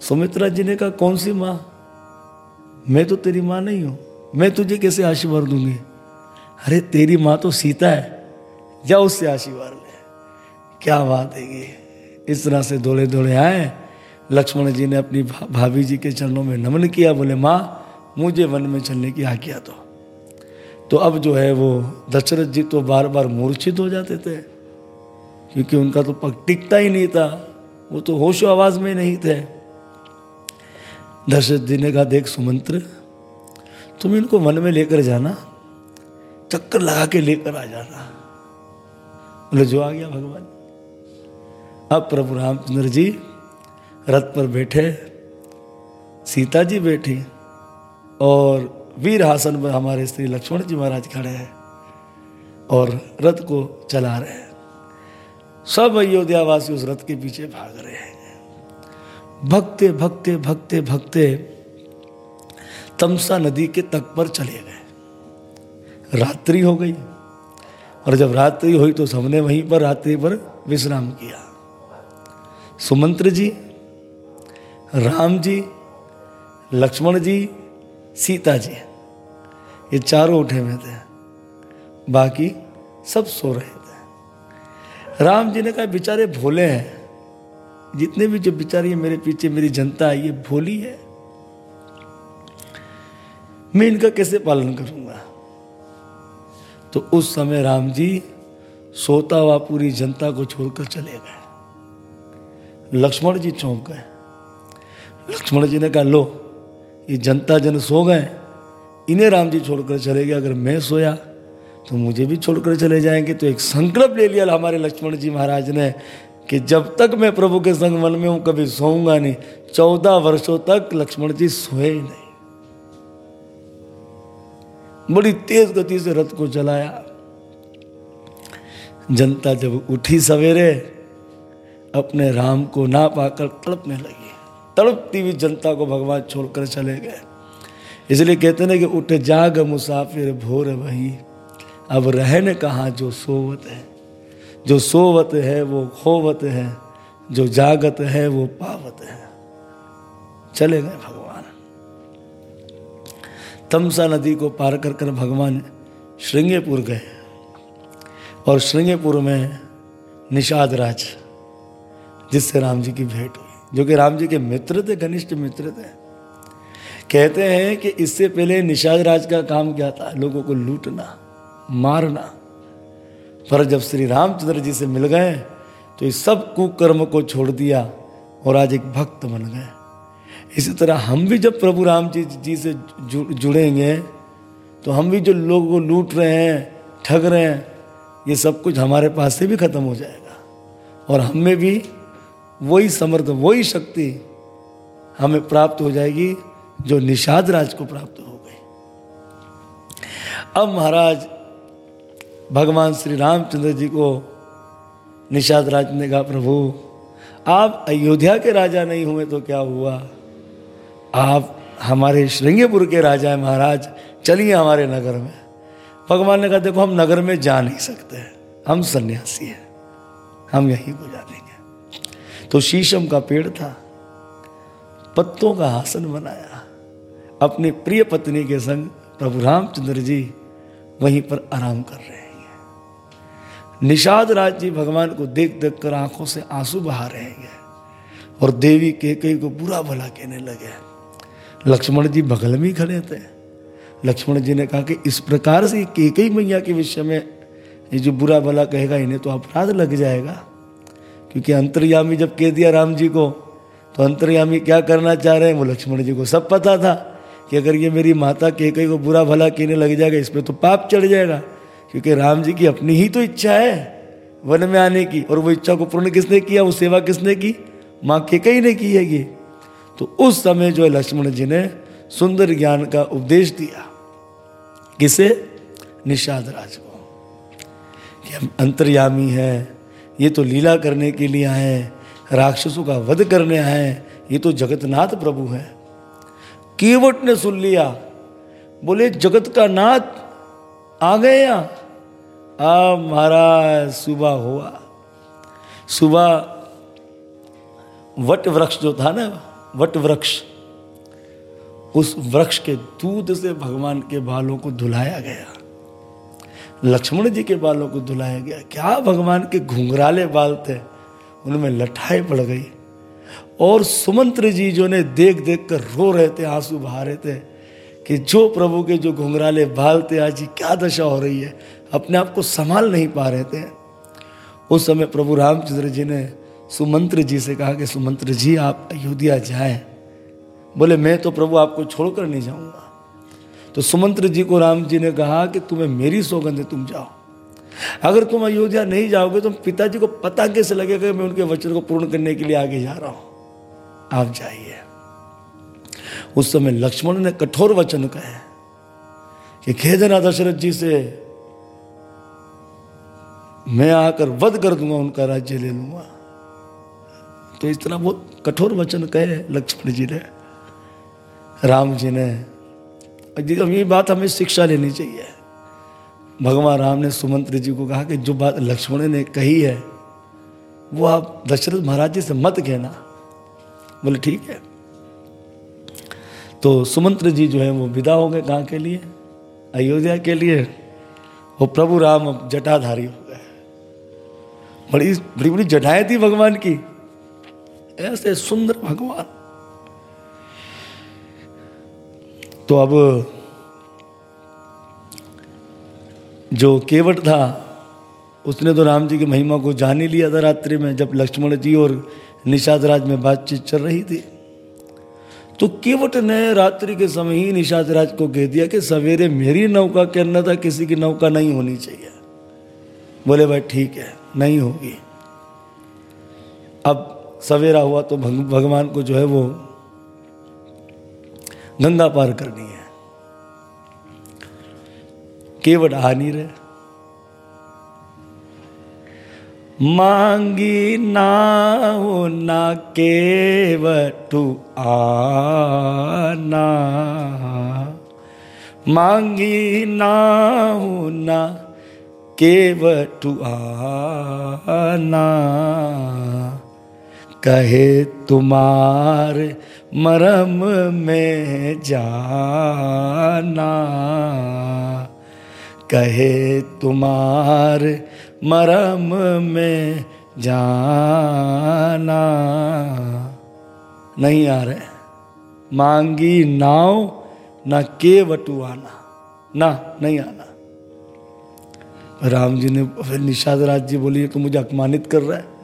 सुमित्रा जी ने कहा, कौन सी माँ? मैं तो तेरी माँ नहीं हूँ। मैं तुझे कैसे आशीर्वाद दूँगी? अरे, तेरी माँ तो सीता है। जा उससे आशीर्वाद ले। क्या बात है ये। इस तरह से दौड़े दौड़े आए। लक्ष्मण जी ने अपनी भाभी जी के चरणों में नमन किया। बोले, माँ, मुझे वन में चलने की आज्ञा दो। तो अब जो है वो दशरथ जी तो बार बार मूर्छित हो जाते थे। क्योंकि उनका तो पग टिकता ही नहीं था। वो तो होशो आवाज़ में नहीं थे। दशरथ जी ने कहा, देख सुमंत्र तुम इनको मन में लेकर जाना, चक्कर लगा के लेकर आ जाना। बोले, जो आ गया भगवान। अब प्रभु रामचंद्र जी रथ पर बैठे, सीता जी बैठी और वीर हासन पर हमारे श्री लक्ष्मण जी महाराज खड़े हैं और रथ को चला रहे हैं। सब अयोध्यावासी उस रथ के पीछे भाग रहे हैं। भगते भगते भगते भगते तमसा नदी के तट पर चले गए। रात्रि हो गई और जब रात्रि हुई तो सबने वहीं पर रात्रि पर विश्राम किया। सुमंत्र जी, राम जी, लक्ष्मण जी, सीता जी, ये चारों उठे हुए थे। बाकी सब सो रहे थे। राम जी ने कहा, बेचारे भोले हैं। जितने भी जो बेचारी मेरे पीछे मेरी जनता है, ये भोली है। मैं इनका कैसे पालन करूँगा? तो उस समय राम जी सोता हुआ पूरी जनता को छोड़कर चले गए। लक्ष्मण जी चौंक गए। लक्ष्मण जी ने कहा, लो, ये जनता जन सो गए। इन्हें राम जी छोड़कर चले गए। अगर मैं सोया तो मुझे भी छोड़कर चले जाएँगे। तो एक संकल्प ले लिया हमारे लक्ष्मण जी महाराज ने कि जब तक मैं प्रभु के संग मन में हूँ, कभी सोऊँगा नहीं। चौदह वर्षों तक लक्ष्मण जी सोए नहीं। बड़ी तेज गति से रथ को चलाया। जनता जब उठी सवेरे, अपने राम को ना पाकर तड़पने लगी। तड़पती हुई जनता को भगवान छोड़कर चले गए। इसलिए कहते ना कि उठ जाग मुसाफिर भोर वही। अब रहने कहा जो सोवत है। जो सोवत है वो खोवत है। जो जागत है वो पावत है। चले गए भगवान। तमसा नदी को पार कर कर भगवान श्रृंगेपुर गए। और श्रृंगेपुर में निषाद राज, जिससे राम जी की भेंट हुई, जो कि राम जी के मित्र थे, घनिष्ठ मित्र थे। कहते हैं कि इससे पहले निषाद राज का काम क्या था? लोगों को लूटना, मारना। पर जब श्री रामचंद्र जी से मिल गए तो इस सब कुकर्म को छोड़ दिया और आज एक भक्त बन गए। इसी तरह हम भी जब प्रभु राम जी जी से जुड़ेंगे तो हम भी जो लोगों को लूट रहे हैं, ठग रहे हैं, ये सब कुछ हमारे पास से भी खत्म हो जाएगा। और हम में भी वही समर्थ, वही शक्ति हमें प्राप्त हो जाएगी, जो निषाद राज को प्राप्त हो गई। अब महाराज, भगवान श्री रामचंद्र जी को निषाद राज ने कहा, प्रभु, आप अयोध्या के राजा नहीं हुए तो क्या हुआ? आप हमारे श्रृंगपुर के राजा हैं, महाराज, चलिए हमारे नगर में। भगवान ने कहा, देखो, हम नगर में जा नहीं सकते। हम सन्यासी हैं। हम यहीं गुजार देंगे। तो शीशम का पेड़ था। पत्तों का आसन बनाया। अपनी प्रिय पत्नी के संग प्रभु रामचंद्र जी वहीं पर आराम कर रहे हैं। निषाद राज जी भगवान को देख देख कर आँखों से आँसू बहा रहे हैं। और देवी के कई को बुरा भला कहने लगे लक्ष्मण जी बगल में ही खड़े थे लक्ष्मण जी ने कहा कि इस प्रकार से केकई मैया के विषय में ये जो बुरा भला कहेगा, इन्हें तो अपराध लग जाएगा। क्योंकि अंतर्यामी जब कह दिया राम जी को तो अंतर्यामी क्या करना चाह रहे हैं? वो लक्ष्मण जी को सब पता था कि अगर ये मेरी माता के कई को बुरा भला कहने लग जाएगा, इस पर तो पाप चढ़ जाएगा। क्योंकि राम जी की अपनी ही तो इच्छा है वन में आने की, और वो इच्छा को पूर्ण किसने किया, वो सेवा किसने की? माँ के कई ने की है ये। तो उस समय जो है लक्ष्मण जी ने सुंदर ज्ञान का उपदेश दिया। किसे? निषाद राज को। कि हम अंतर्यामी है, ये तो लीला करने के लिए आए राक्षसों का वध करने आए ये तो जगतनाथ प्रभु है। केवट ने सुन लिया। बोले, जगत का नाथ आ गए यहाँ? अब महाराज, सुबह हुआ। सुबह वट वृक्ष जो था ना वट वृक्ष उस वृक्ष के दूध से भगवान के बालों को धुलाया गया। लक्ष्मण जी के बालों को धुलाया गया। क्या भगवान के घुंघराले बाल थे? उनमें लठाई पड़ गई। और सुमंत्र जी जो ने देख देख कर रो रहे थे, आँसू बहा रहे थे कि जो प्रभु के जो घुंघराले बाल थे, आज क्या दशा हो रही है? अपने आप को संभाल नहीं पा रहे थे। उस समय प्रभु रामचंद्र जी ने सुमंत्र जी से कहा कि, सुमंत्र जी, आप अयोध्या जाए। बोले, मैं तो प्रभु आपको छोड़कर नहीं जाऊँगा। तो सुमंत्र जी को राम जी ने कहा कि, तुम्हें मेरी सौगंध है, तुम जाओ। अगर तुम अयोध्या नहीं जाओगे तो पिताजी को पता कैसे लगेगा मैं उनके वचन को पूर्ण करने के लिए आगे जा रहा हूँ? आप जाइए। उस समय लक्ष्मण ने कठोर वचन कहे कि खेदना दशरथ जी से मैं आकर वध कर दूँगा, उनका राज्य ले लूँगा। तो इस तरह बहुत कठोर वचन कहे लक्ष्मण जी ने, राम जी ने ये बात हमें शिक्षा लेनी चाहिए। भगवान राम ने सुमंत्र जी को कहा कि जो बात लक्ष्मण ने कही है, वो आप दशरथ महाराज जी से मत कहना। बोले, ठीक है। तो सुमंत्र जी जो है वो विदा हो गए कहाँ के लिए, अयोध्या के लिए। वो प्रभु राम अब जटाधारी हो गए। बड़ी बड़ी बड़ी जटाएँ थी भगवान की। ऐसे सुंदर भगवान। तो अब जो केवट था, उसने तो राम जी की महिमा को जान ही लिया था रात्रि में, जब लक्ष्मण जी और निषाद राज में बातचीत चल रही थी। तो केवट ने रात्रि के समय ही निषाद राज को कह दिया कि सवेरे मेरी नौका के था किसी की नौका नहीं होनी चाहिए। बोले, भाई ठीक है, नहीं होगी। अब सवेरा हुआ तो भगवान को जो है वो गंगा पार करनी है। केवट नहीं रहे। मांगी ना हो ना केवटू आना। मांगी ना हो ना केवटू आना। कहे तुम्हार मरम में जाना। कहे तुम्हार मरम में जाना। नहीं आ रहे। मांगी नाव, ना के वटु आना ना, नहीं आना। राम जी ने फिर निषाद राज जी बोली तो मुझे अपमानित कर रहा है।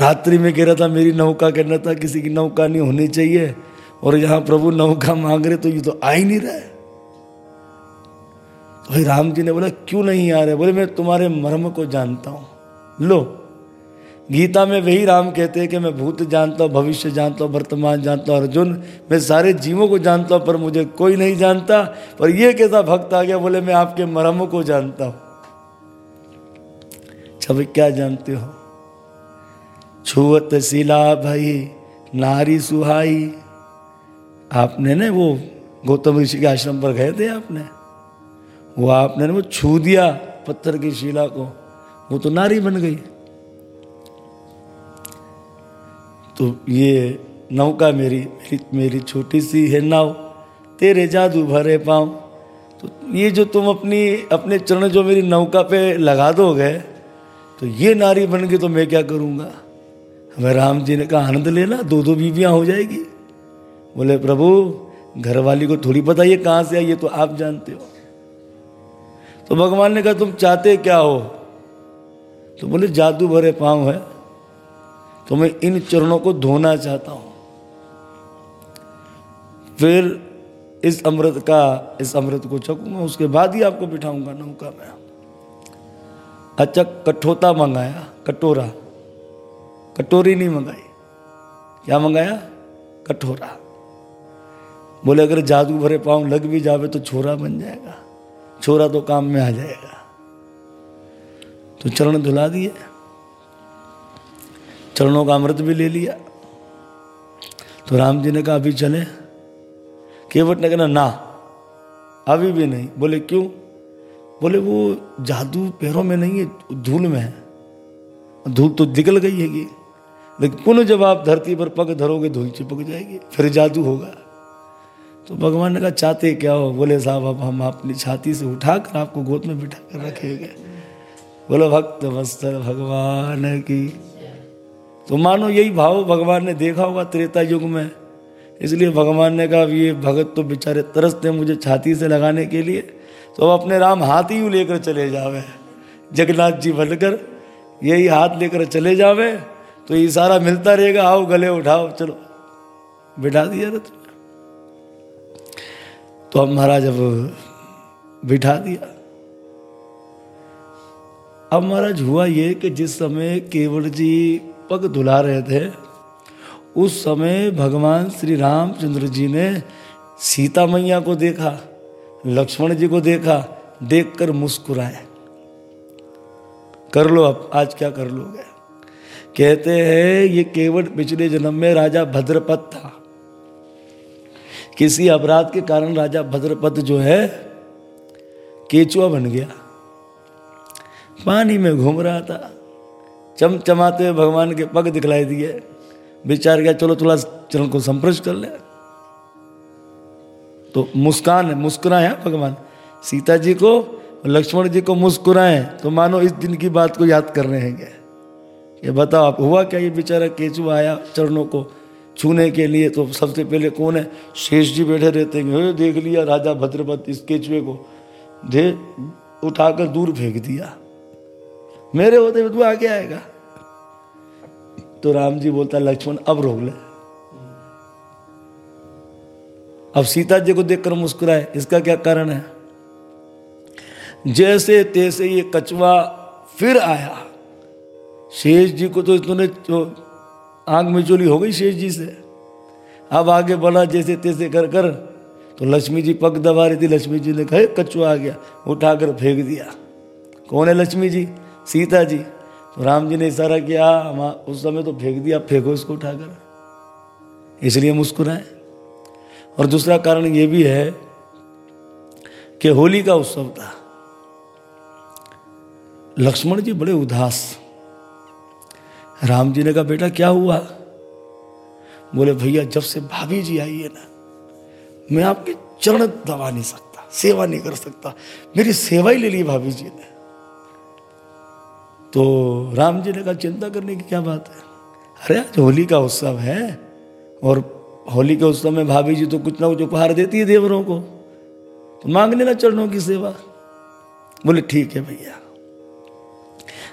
रात्रि में कह रहा था, मेरी नौका कहना था, किसी की नौका नहीं होनी चाहिए। और यहाँ प्रभु नौका मांग रहे तो ये तो आ ही नहीं रहा है। तो भाई राम जी ने बोला, क्यों नहीं आ रहे? बोले, मैं तुम्हारे मर्म को जानता हूँ। लो, गीता में वही राम कहते हैं कि मैं भूत जानता हूँ, भविष्य जानता हूँ, वर्तमान जानता हूँ, अर्जुन, मैं सारे जीवों को जानता हूँ, पर मुझे कोई नहीं जानता। पर यह कैसा भक्त आ गया, बोले, मैं आपके मरम को जानता हूँ। छवि क्या जानते हो? छुअत शिला भाई, नारी सुहाई। आपने ना वो गौतम ऋषि के आश्रम पर गए थे आपने? वो आपने ना वो छू दिया पत्थर की शिला को। वो तो नारी बन गई। तो ये नौका मेरी मेरी मेरी छोटी सी है, नाव। तेरे जादू भरे पाँव। तो ये जो तुम अपनी, अपने चरण जो मेरी नौका पे लगा दोगे तो ये नारी बन गई तो मैं क्या करूँगा? हमें राम जी ने कहा, आनंद लेना दो दो बीवियाँ हो जाएगी। बोले, प्रभु घर वाली को थोड़ी पता ये कहाँ से आई, ये तो आप जानते हो। तो भगवान ने कहा, तुम चाहते क्या हो? तो बोले, जादू भरे पाँव है तो मैं इन चरणों को धोना चाहता हूँ। फिर इस अमृत का, इस अमृत को चकूँगा उसके बाद ही आपको बिठाऊँगा, नौका में। अच्छा कठोता मंगाया, कटोरा। कटोरी नहीं मंगाई। क्या मंगाया? कठोरा। बोले, अगर जादू भरे पाँव लग भी जावे तो छोरा बन जाएगा। छोरा तो काम में आ जाएगा। तो चरण धुला दिए। चरणों का अमृत भी ले लिया। तो राम जी ने कहा, अभी चले। केवट ने कहना ना, अभी भी नहीं। बोले, क्यों? बोले, वो जादू पैरों में नहीं है, धूल में है। धूल तो निकल गई है लेकिन पुनः जब आप धरती पर पग धरोगे, धूल चिपक जाएगी, फिर जादू होगा। तो भगवान ने कहा, चाहते क्या हो? बोले, साहब, अब हम अपनी छाती से उठाकर आपको गोद में बिठा कर रखेंगे। बोलो, भक्त वस्त्र भगवान की। तो मानो यही भाव भगवान ने देखा होगा त्रेता युग में। इसलिए भगवान ने कहा ये भगत तो बेचारे तरसते मुझे छाती से लगाने के लिए। तो अब अपने राम हाथ ही लेकर चले जावे। जगन्नाथ जी बनकर यही हाथ लेकर चले जावे। तो इशारा मिलता रहेगा, आओ गले उठाओ, चलो। बिठा दिया रथ तो अब महाराज अब बिठा दिया। अब महाराज हुआ ये कि जिस समय केवल जी पग धुला रहे थे, उस समय भगवान श्री रामचंद्र जी ने सीता मैया को देखा, लक्ष्मण जी को देखा, देखकर मुस्कुराए। कर लो अब, आज क्या कर लोगे? कहते हैं, ये केवल पिछले जन्म में राजा भद्रपत था। किसी अपराध के कारण राजा भद्रपत जो है, केचुआ बन गया। पानी में घूम रहा था। चमचमाते हुए भगवान के पग दिखलाई दिए। विचार किया, चलो, थोड़ा चरण को संप्रश कर ले। तो मुस्कान है मुस्कुराए भगवान। सीता जी को लक्ष्मण जी को मुस्कुराए तो मानो इस दिन की बात को याद कर रहे हैं ये बताओ, आप हुआ क्या ये बेचारा केचु आया चरणों को छूने के लिए? तो सबसे पहले कौन है? शेष जी बैठे रहते हैं। देख लिया राजा भद्रपत इस केचुए को। दे, उठाकर दूर फेंक दिया। मेरे होते हुए तू आगे आएगा। तो राम जी बोलता, लक्ष्मण, अब रोक ले। अब सीता जी को देखकर मुस्कुराए। इसका क्या कारण है? जैसे तैसे ये कछुआ फिर आया। शेष जी को तो इतने आँख में चोली हो गई शेष जी से। अब आगे बढ़ा, जैसे तैसे कर कर तो लक्ष्मी जी पग दबा रही थी। लक्ष्मी जी ने कहे, कछुआ आ गया। उठाकर फेंक दिया। कौन है लक्ष्मी जी? सीता जी। तो राम जी ने इशारा किया उस समय तो फेंक दिया फेंको इसको उठाकर। इसलिए मुस्कुराए। और दूसरा कारण ये भी है कि होली का उत्सव था। लक्ष्मण जी बड़े उदास राम जी ने कहा, बेटा, क्या हुआ? बोले, भैया, जब से भाभी जी आई है ना, मैं आपके चरण दबा नहीं सकता, सेवा नहीं कर सकता, मेरी सेवा ही ले ली भाभी जी ने। तो राम जी ने कहा, चिंता करने की क्या बात है? अरे, आज होली का उत्सव है और होली के उत्सव में भाभी जी तो कुछ ना कुछ उपहार देती है देवरों को तो मांग लेना चरणों की सेवा। बोले, ठीक है भैया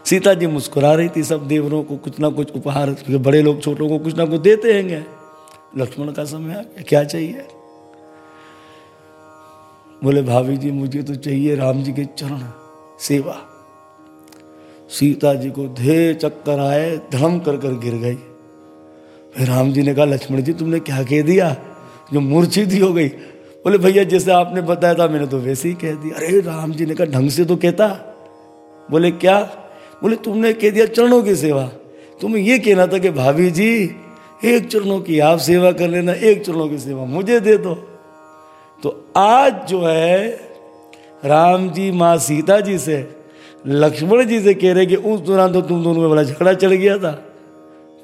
सीता जी मुस्कुरा रही थी, सब देवरों को कुछ ना कुछ उपहार बड़े लोग, छोटों को कुछ ना कुछ देते हैं लक्ष्मण का समय आ गया, क्या चाहिए? बोले, भाभी जी, मुझे तो चाहिए राम जी के चरण सेवा। सीता जी को धे चक्कर आए धर्म कर कर गिर गई। फिर राम जी ने कहा, लक्ष्मण जी, तुमने क्या कह दिया? जो मूर्छित ही हो गई। बोले, भैया, जैसे आपने बताया था, मैंने तो वैसे ही कह दिया। अरे, राम जी ने कहा, ढंग से तो कहता। बोले, क्या? बोले, तुमने कह दिया चरणों की सेवा। तुम्हें ये कहना था कि, भाभी जी, एक चरणों की आप सेवा कर लेना, एक चरणों की सेवा मुझे दे दो। तो आज जो है, राम जी, माँ सीता जी से, लक्ष्मण जी से कह रहे कि, उस दौरान तो तुम दोनों में बड़ा झगड़ा चढ़ गया था,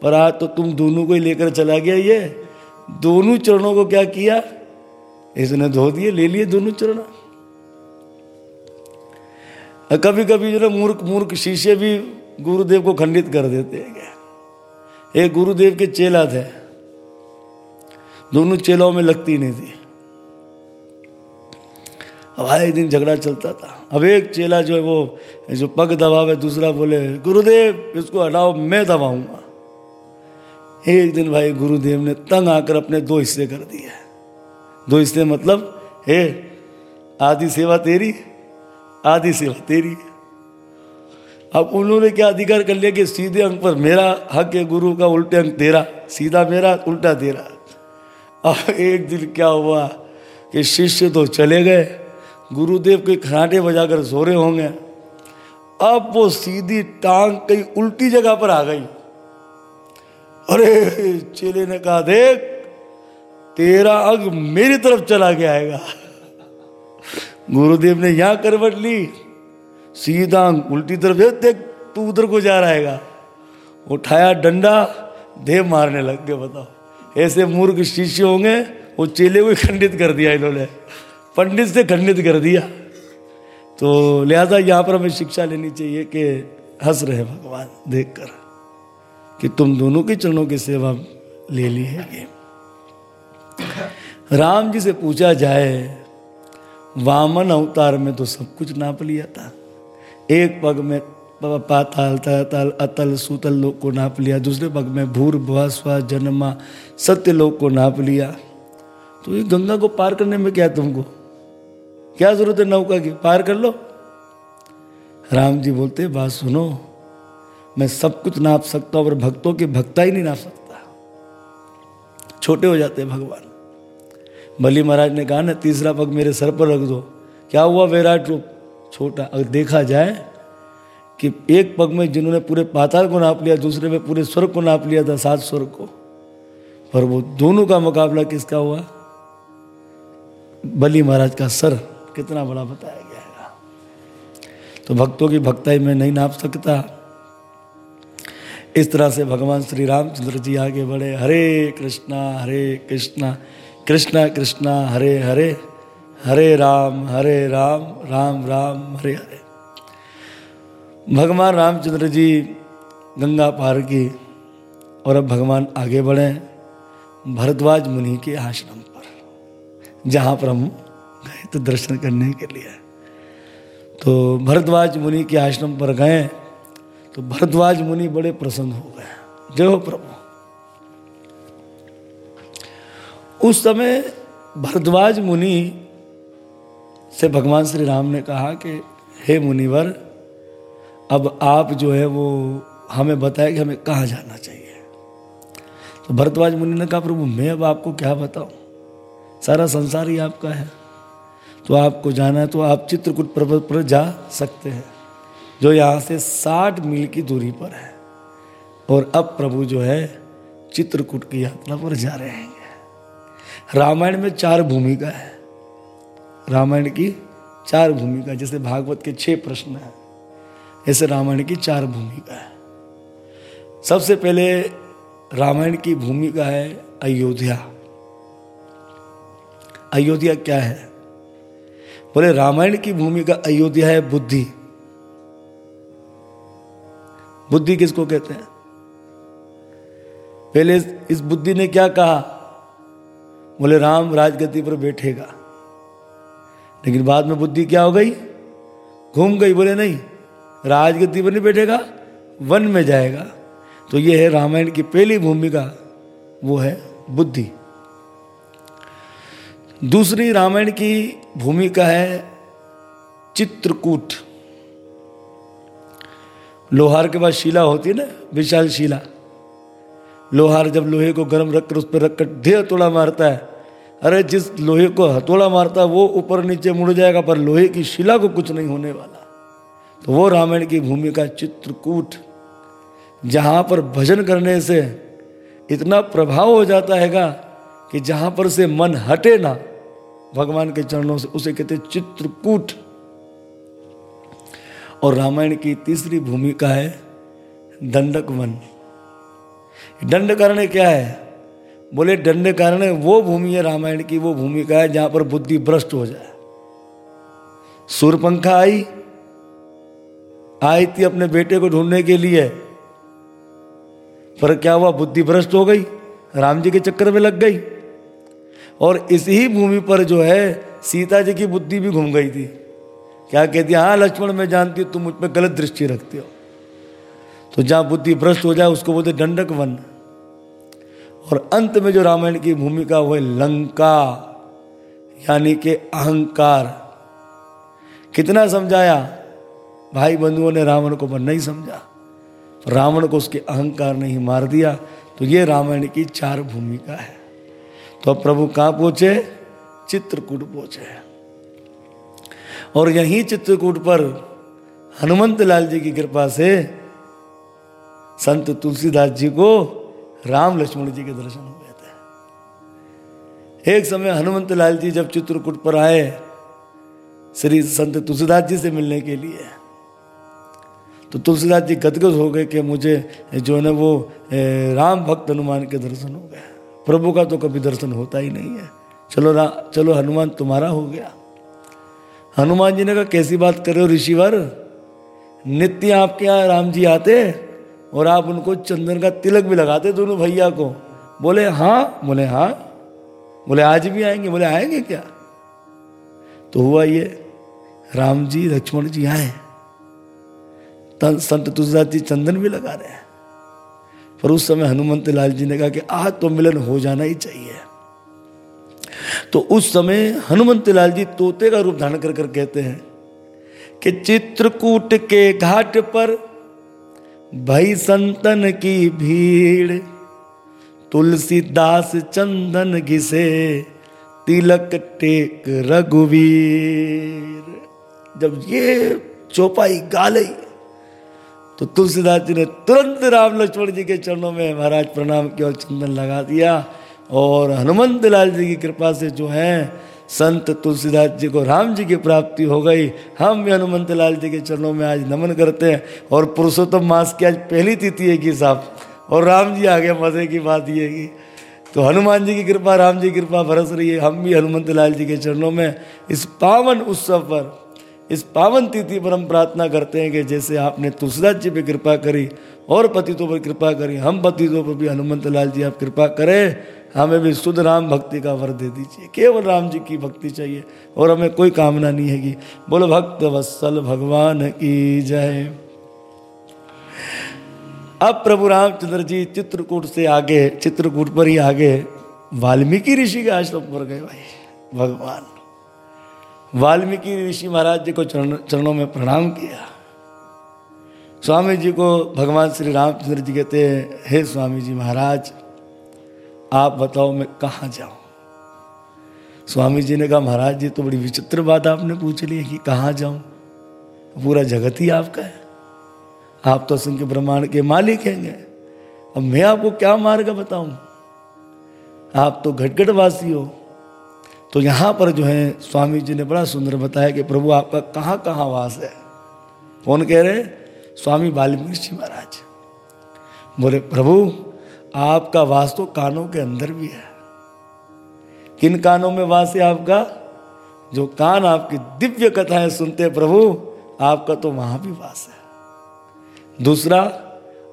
पर आज तो तुम दोनों को ही लेकर चला गया ये। दोनों चरणों को क्या किया? इसने धो दिए, ले लिए दोनों चरण। कभी कभी जो ना मूर्ख मूर्ख शिष्य भी गुरुदेव को खंडित कर देते हैं। एक गुरुदेव के चेला थे। दोनों चेलों में लगती नहीं थी। अब आए दिन झगड़ा चलता था। अब एक चेला जो है वो, जो पग दबावे, दूसरा बोले, गुरुदेव, इसको हटाओ, मैं दबाऊँगा। एक दिन भाई गुरुदेव ने तंग आकर अपने दो हिस्से कर दिए। दो हिस्से मतलब हे आधी सेवा तेरी आधी सेवा तेरी अब उन्होंने क्या अधिकार कर लिया कि सीधे अंक पर मेरा हक है, गुरु का उल्टे अंक तेरा, सीधा मेरा, उल्टा तेरा। अब एक दिन क्या हुआ कि शिष्य तो चले गए, गुरुदेव के खराटे बजाकर सोरे होंगे। अब वो सीधी टांग कहीं उल्टी जगह पर आ गई। अरे, चेले ने कहा, देख, तेरा अंग मेरी तरफ़ चला गया आएगा। गुरुदेव ने यहाँ करवट ली। सीधा उल्टी तरफ़ देख, तू उधर को जा रहेगा उठाया डंडा, देव मारने लग गए, बताओ। ऐसे मूर्ख शिष्य होंगे, वो चेले को खंडित कर दिया इन्होंने। पंडित से खंडित कर दिया। तो लिहाजा यहाँ पर हमें शिक्षा लेनी चाहिए कि हंस रहे भगवान, देखकर कि तुम दोनों के चरणों की सेवा ले ली है राम जी से पूछा जाए वामन अवतार में तो सब कुछ नाप लिया था। एक पग में पाताल तल अतल, सुतल लोग को नाप लिया। दूसरे पग में भूर भुआ स्वा जन्मा, सत्य लोग को नाप लिया। तो ये गंगा को पार करने में क्या तुमको? क्या ज़रूरत है नौका की? पार कर लो। राम जी बोलते, बात सुनो, मैं सब कुछ नाप सकता हूँ और भक्तों की भक्ता ही नहीं नाप सकता। छोटे हो जाते भगवान। बली महाराज ने कहा, ना, तीसरा पग मेरे सर पर रख दो। क्या हुआ विराट रूप? छोटा, अगर देखा जाए कि एक पग में जिन्होंने पूरे पाताल को नाप लिया, दूसरे में पूरे स्वर्ग को नाप लिया था, सात स्वर्ग को, पर वो दोनों का मुकाबला किसका हुआ? बली महाराज का सर कितना बड़ा बताया गया है। तो भक्तों की भक्ताई में नहीं नाप सकता। इस तरह से भगवान श्री रामचंद्र जी आगे बढ़े, हरे कृष्णा हरे कृष्णा। कृष्णा कृष्णा, हरे हरे हरे राम हरे राम राम राम, हरे हरे। भगवान रामचंद्र जी गंगा पार की और अब भगवान आगे बढ़े भरद्वाज मुनि के आश्रम पर, जहाँ पर हम गए तो दर्शन करने के लिए। तो भरद्वाज मुनि के आश्रम पर गए तो भरद्वाज मुनि बड़े प्रसन्न हो गए। जय हो प्रभु। उस समय भरद्वाज मुनि से भगवान श्री राम ने कहा कि, हे मुनिवर, अब आप जो है वो हमें बताए कि हमें कहाँ जाना चाहिए। तो भरद्वाज मुनि ने कहा, प्रभु, मैं अब आपको क्या बताऊँ? सारा संसार ही आपका है। तो आपको जाना है तो आप चित्रकूट पर्वत पर जा सकते हैं, जो यहाँ से साठ मील की दूरी पर है। और अब प्रभु जो है चित्रकूट की यात्रा पर जा रहे हैं। रामायण में चार भूमिका है। रामायण की चार भूमिका, जैसे भागवत के छह प्रश्न हैं, ऐसे रामायण की चार भूमिका है। सबसे पहले रामायण की भूमिका है अयोध्या। अयोध्या क्या है? बोले, रामायण की भूमिका अयोध्या है बुद्धि। बुद्धि किसको कहते हैं? पहले इस बुद्धि ने क्या कहा? बोले, राम राजगति पर बैठेगा। लेकिन बाद में बुद्धि क्या हो गई? घूम गई, बोले, नहीं राजगति पर नहीं बैठेगा, वन में जाएगा। तो ये है रामायण की पहली भूमिका, वो है बुद्धि। दूसरी रामायण की भूमिका है चित्रकूट। लोहार के बाद शिला होती है ना, विशाल शिला। लोहार जब लोहे को गर्म रखकर उस पर रखकर ढेर तोड़ा मारता है। अरे जिस लोहे को हथौड़ा मारता है, वो ऊपर नीचे मुड़ जाएगा, पर लोहे की शिला को कुछ नहीं होने वाला। तो वो रामायण की भूमिका चित्रकूट, जहाँ पर भजन करने से इतना प्रभाव हो जाता हैगा कि जहाँ पर से मन हटे ना, भगवान के चरणों से उसे कहते चित्रकूट। और रामायण की तीसरी भूमिका है दंडक वन दंड कारण क्या है? बोले दंड कारण वो भूमि है रामायण की, वो भूमिका है जहाँ पर बुद्धि भ्रष्ट हो जाए। सूरपंखा आई। आई थी अपने बेटे को ढूँढने के लिए। पर क्या हुआ? बुद्धि भ्रष्ट हो गई। राम जी के चक्कर में लग गई। और इसी भूमि पर जो है, सीता जी की बुद्धि भी घूम गई थी। क्या कहती हाँ लक्ष्मण, मैं जानती हूँ, तुम मुझ पर गलत दृष्टि रखते हो। तो जहाँ बुद्धि भ्रष्ट हो जाए, उसको बोलते दंडक वन। और अंत में जो रामायण की भूमिका वो है लंका, यानी कि अहंकार। कितना समझाया? भाई बंधुओं ने रावण को पर नहीं समझा। तो रावण को उसके अहंकार ने ही मार दिया। तो ये रामायण की चार भूमिका है। तो अब प्रभु कहाँ पहुँचे? चित्रकूट पहुँचे और यही चित्रकूट पर हनुमंत लाल जी की कृपा से संत तुलसीदास जी को राम लक्ष्मण जी के दर्शन हो गए थे। एक समय हनुमंत लाल जी जब चित्रकूट पर आए, श्री संत तुलसीदास जी से मिलने के लिए तो तुलसीदास जी गदगद हो गए कि मुझे जो है ना वो राम भक्त हनुमान के दर्शन हो गए। प्रभु का तो कभी दर्शन होता ही नहीं है। चलो रा, चलो हनुमान तुम्हारा हो गया। हनुमान जी ने कहा, कैसी बात कर रहे हो ऋषिवर? नित्य आपके यहाँ राम जी आते और आप उनको चंदन का तिलक भी लगाते दोनों भैया को। बोले हाँ। बोले हाँ। बोले, आज भी आएँगे? बोले, आएँगे क्या? तो हुआ ये, राम जी, लक्ष्मण जी आए। संत तुलसीदास जी चंदन भी लगा रहे हैं। पर उस समय हनुमंत लाल जी ने कहा कि आज तो मिलन हो जाना ही चाहिए। तो उस समय हनुमंत लाल जी तोते का रूप धारण कर कर कहते हैं कि, चित्रकूट के घाट पर भाई संतन की भीड़, तुलसीदास चंदन घिसे, तिलक टेक रघुवीर। जब ये चौपाई गा लई तो तुलसीदास जी ने तुरंत राम लक्ष्मण जी के चरणों में महाराज प्रणाम किया और चंदन लगा दिया। और हनुमंत लाल जी की कृपा से जो है संत तुलसीदास जी को राम जी की प्राप्ति हो गई। हम भी हनुमंत लाल जी के चरणों में आज नमन करते हैं और पुरुषोत्तम मास की आज पहली तिथि है कि साहब। और राम जी आ गए मज़े की बात ये कि तो हनुमान जी की कृपा, राम जी की कृपा बरस रही है। हम भी हनुमंत लाल जी के चरणों में इस पावन उत्सव पर इस पावन तिथि पर हम प्रार्थना करते हैं कि जैसे आपने तुलसीदास जी पर कृपा करी, और पतितों पर कृपा करी, हम पतितों पर भी हनुमंत लाल जी आप कृपा करें, हमें भी शुद्ध राम भक्ति का वर दे दीजिए। केवल राम जी की भक्ति चाहिए, और हमें कोई कामना नहीं है कि बोलो, भक्त वत्सल भगवान की जय। अब प्रभु रामचंद्र जी चित्रकूट से आगे, चित्रकूट पर ही आगे, वाल्मीकि ऋषि के आश्रम पर गए भाई, भगवान। वाल्मीकि ऋषि महाराज जी को चरण, चरणों में प्रणाम किया। स्वामी जी को भगवान श्री रामचंद्र जी कहते हैं, हे स्वामी जी महाराज, आप बताओ मैं कहाँ जाऊँ? स्वामी जी ने कहा, महाराज जी तो बड़ी विचित्र बात आपने पूछ ली है कि कहाँ जाऊँ? पूरा जगत ही आपका है। आप तो संख्य ब्रह्मांड के मालिक हैं। अब मैं आपको क्या मार्ग बताऊँ? आप तो घटघटवासी हो। तो यहाँ पर जो है स्वामी जी ने बड़ा सुंदर बताया कि प्रभु आपका कहाँ कहाँ वास है? कौन कह रहे? स्वामी वाल्मीकि जी महाराज। बोले, प्रभु, आपका वास तो कानों के अंदर भी है। किन कानों में वास है आपका? जो कान आपकी दिव्य कथाएँ सुनते प्रभु, आपका तो वहाँ भी वास है। दूसरा,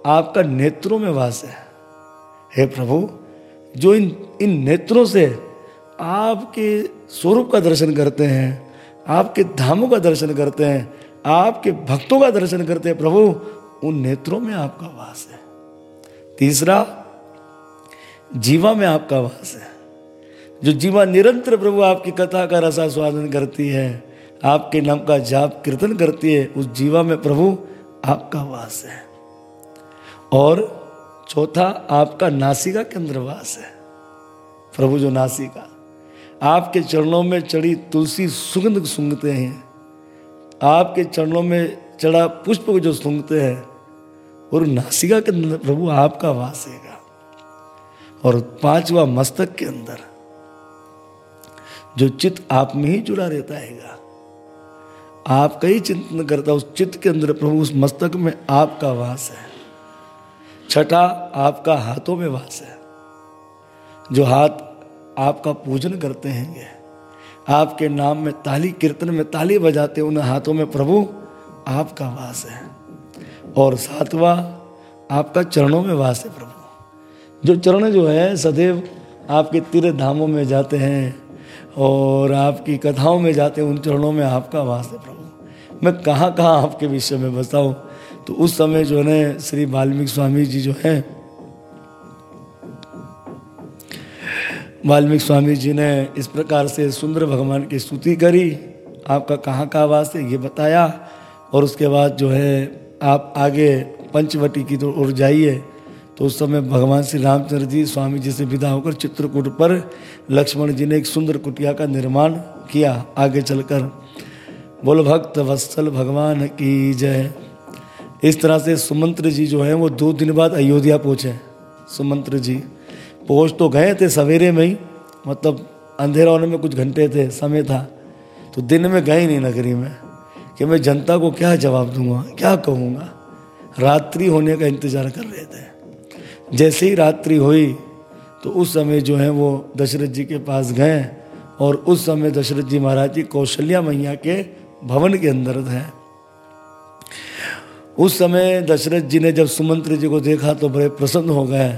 आपका नेत्रों में वास है। हे प्रभु, जो इन इन नेत्रों से आपके स्वरूप का दर्शन करते हैं, आपके धामों का दर्शन करते हैं, आपके भक्तों का दर्शन करते हैं, प्रभु, उन नेत्रों में आपका वास है। तीसरा, जीवा में आपका वास है। जो जीवा निरंतर प्रभु आपकी कथा का रसा स्वादन करती है, आपके नाम का जाप कीर्तन करती है, उस जीवा में प्रभु आपका वास है। और चौथा, आपका नासिका के अंदर वास है। प्रभु जो नासिका आपके चरणों में चढ़ी तुलसी सुगंध सूंघते हैं। आपके चरणों में चढ़ा पुष्प को जो सूंघते हैं, और नासिका के अंदर प्रभु आपका वास है और पांचवा मस्तक के अंदर, जो चित्त आप में ही जुड़ा रहता है आपका ही चिंतन करता उस चित्त के अंदर प्रभु उस मस्तक में आपका वास है। छठा आपका हाथों में वास है। जो हाथ आपका पूजन करते हैं। आपके नाम में ताली, कीर्तन में ताली बजाते उन हाथों में प्रभु, आपका वास है। और सातवा, आपका चरणों में वास है प्रभु। जो चरण जो है, सदैव आपके तीर्थ धामों में जाते हैं और आपकी कथाओं में जाते हैं, उन चरणों में आपका वास है प्रभु। मैं कहाँ कहाँ आपके विषय में बताऊँ? तो उस समय जो है, श्री वाल्मीकि स्वामी जी जो हैं वाल्मीकि स्वामी जी ने इस प्रकार से सुंदर भगवान की स्तुति करी। आपका कहाँ का आवास है, ये बताया। और उसके बाद जो है, आप आगे पंचवटी की तो ओर जाइए। तो उस समय भगवान श्री रामचंद्र जी स्वामी जी से विदा होकर चित्रकूट पर लक्ष्मण जी ने एक सुंदर कुटिया का निर्माण किया। आगे चलकर बोल, भक्त वत्सल भगवान की जय। इस तरह से सुमंत्र जी जो हैं, वो दो दिन बाद अयोध्या पहुँचे। सुमंत्र जी पहुँच तो गए थे सवेरे में ही मतलब अंधेरा होने में कुछ घंटे थे, समय था तो दिन में गए नहीं नगरी में। कि मैं जनता को क्या जवाब दूँगा, क्या कहूँगा? रात्रि होने का इंतज़ार कर रहे थे। जैसे ही रात्रि हुई तो उस समय जो है वो दशरथ जी के पास गए, और उस समय दशरथ जी महाराज जी कौशल्या मैया के भवन के अंदर थे। उस समय दशरथ जी ने जब सुमंत्र जी को देखा तो बड़े प्रसन्न हो गए।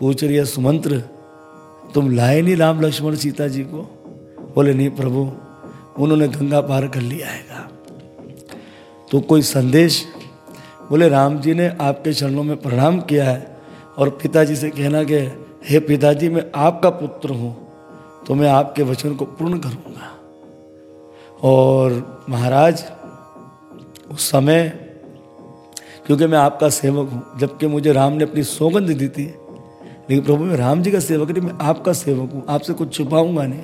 पूछ रही है सुमंत्र, तुम लाए नहीं राम लक्ष्मण सीता जी को? बोले, नहीं प्रभु, उन्होंने गंगा पार कर लिया है तो कोई संदेश? बोले, राम जी ने आपके चरणों में प्रणाम किया है और पिताजी से कहना कि, हे पिताजी, मैं आपका पुत्र हूँ तो मैं आपके वचन को पूर्ण करूँगा। और महाराज, उस समय, क्योंकि मैं आपका सेवक हूँ, जबकि मुझे राम ने अपनी सौगंध दी थी लेकिन प्रभु, मैं राम जी का सेवक नहीं, मैं आपका सेवक हूँ, आपसे कुछ छुपाऊँगा नहीं।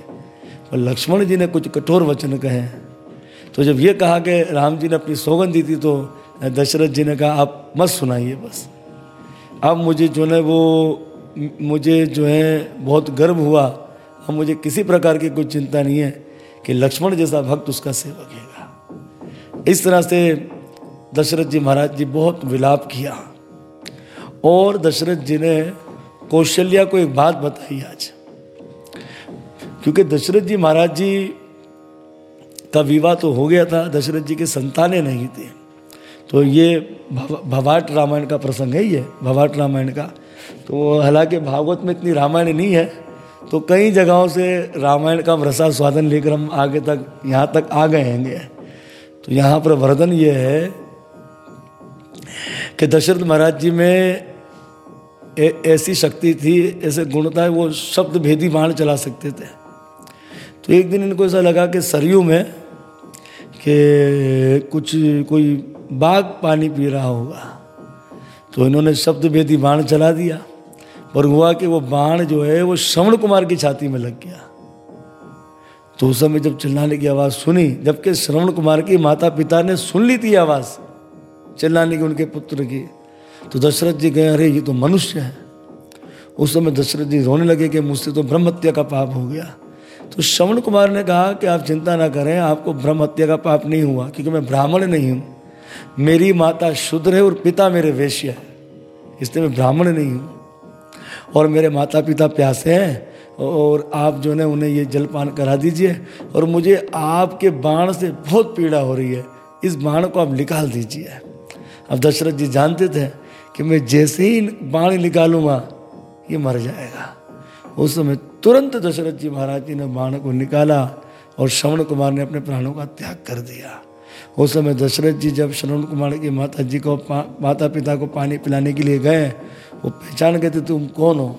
पर लक्ष्मण जी ने कुछ कठोर वचन कहे। तो जब ये कहा कि राम जी ने अपनी सौगंध दी थी तो दशरथ जी ने कहा, आप मत सुनाइए बस। अब मुझे जो है वो, मुझे जो है बहुत गर्व हुआ। अब मुझे किसी प्रकार की कोई चिंता नहीं है कि लक्ष्मण जैसा भक्त उसका सेवक है इस तरह से दशरथ जी महाराज जी बहुत विलाप किया। और दशरथ जी ने कौशल्या को एक बात बताई आज। क्योंकि दशरथ जी महाराज जी का विवाह तो हो गया था, दशरथ जी के संतानें नहीं थे। तो ये भवाट रामायण का प्रसंग है ये, भवाट रामायण का। तो हालाँकि भागवत में इतनी रामायण नहीं है तो कई जगहों से रामायण का रसा स्वादन लेकर हम आगे तक, यहाँ तक आ गए हैं तो यहाँ पर वर्णन ये है कि दशरथ महाराज जी में ऐसी शक्ति थी, ऐसे गुण था, वो शब्द भेदी बाण चला सकते थे। तो एक दिन इनको ऐसा लगा कि सरयू में कि कुछ, कोई बाघ पानी पी रहा होगा। तो इन्होंने शब्द भेदी बाण चला दिया पर हुआ कि वो बाण जो है, वो श्रवण कुमार की छाती में लग गया। तो उस समय जब चिल्लाने की आवाज़ सुनी, जबकि श्रवण कुमार की माता पिता ने सुन ली थी आवाज़, चिल्लाने की उनके पुत्र की तो दशरथ जी गए अरे ये तो मनुष्य है। उस समय दशरथ जी रोने लगे कि मुझसे तो ब्रह्म हत्या का पाप हो गया। तो श्रवण कुमार ने कहा कि आप चिंता ना करें, आपको ब्रह्म हत्या का पाप नहीं हुआ, क्योंकि मैं ब्राह्मण नहीं हूँ। मेरी माता शुद्र है और पिता मेरे वैश्य है। इसलिए मैं ब्राह्मण नहीं हूँ। और मेरे माता पिता प्यासे हैं, और आप जो है, उन्हें ये जलपान करा दीजिए, और मुझे आपके बाण से बहुत पीड़ा हो रही है। इस बाण को आप निकाल दीजिए। अब दशरथ जी जानते थे कि मैं जैसे ही बाण निकालूँगा, ये मर जाएगा। उस समय तुरंत दशरथ जी महाराज जी ने बाण को निकाला और श्रवण कुमार ने अपने प्राणों का त्याग कर दिया। उस समय दशरथ जी जब श्रवण कुमार की माता जी को माता पिता को पानी पिलाने के लिए गए, वो पहचान गए थे तुम कौन हो।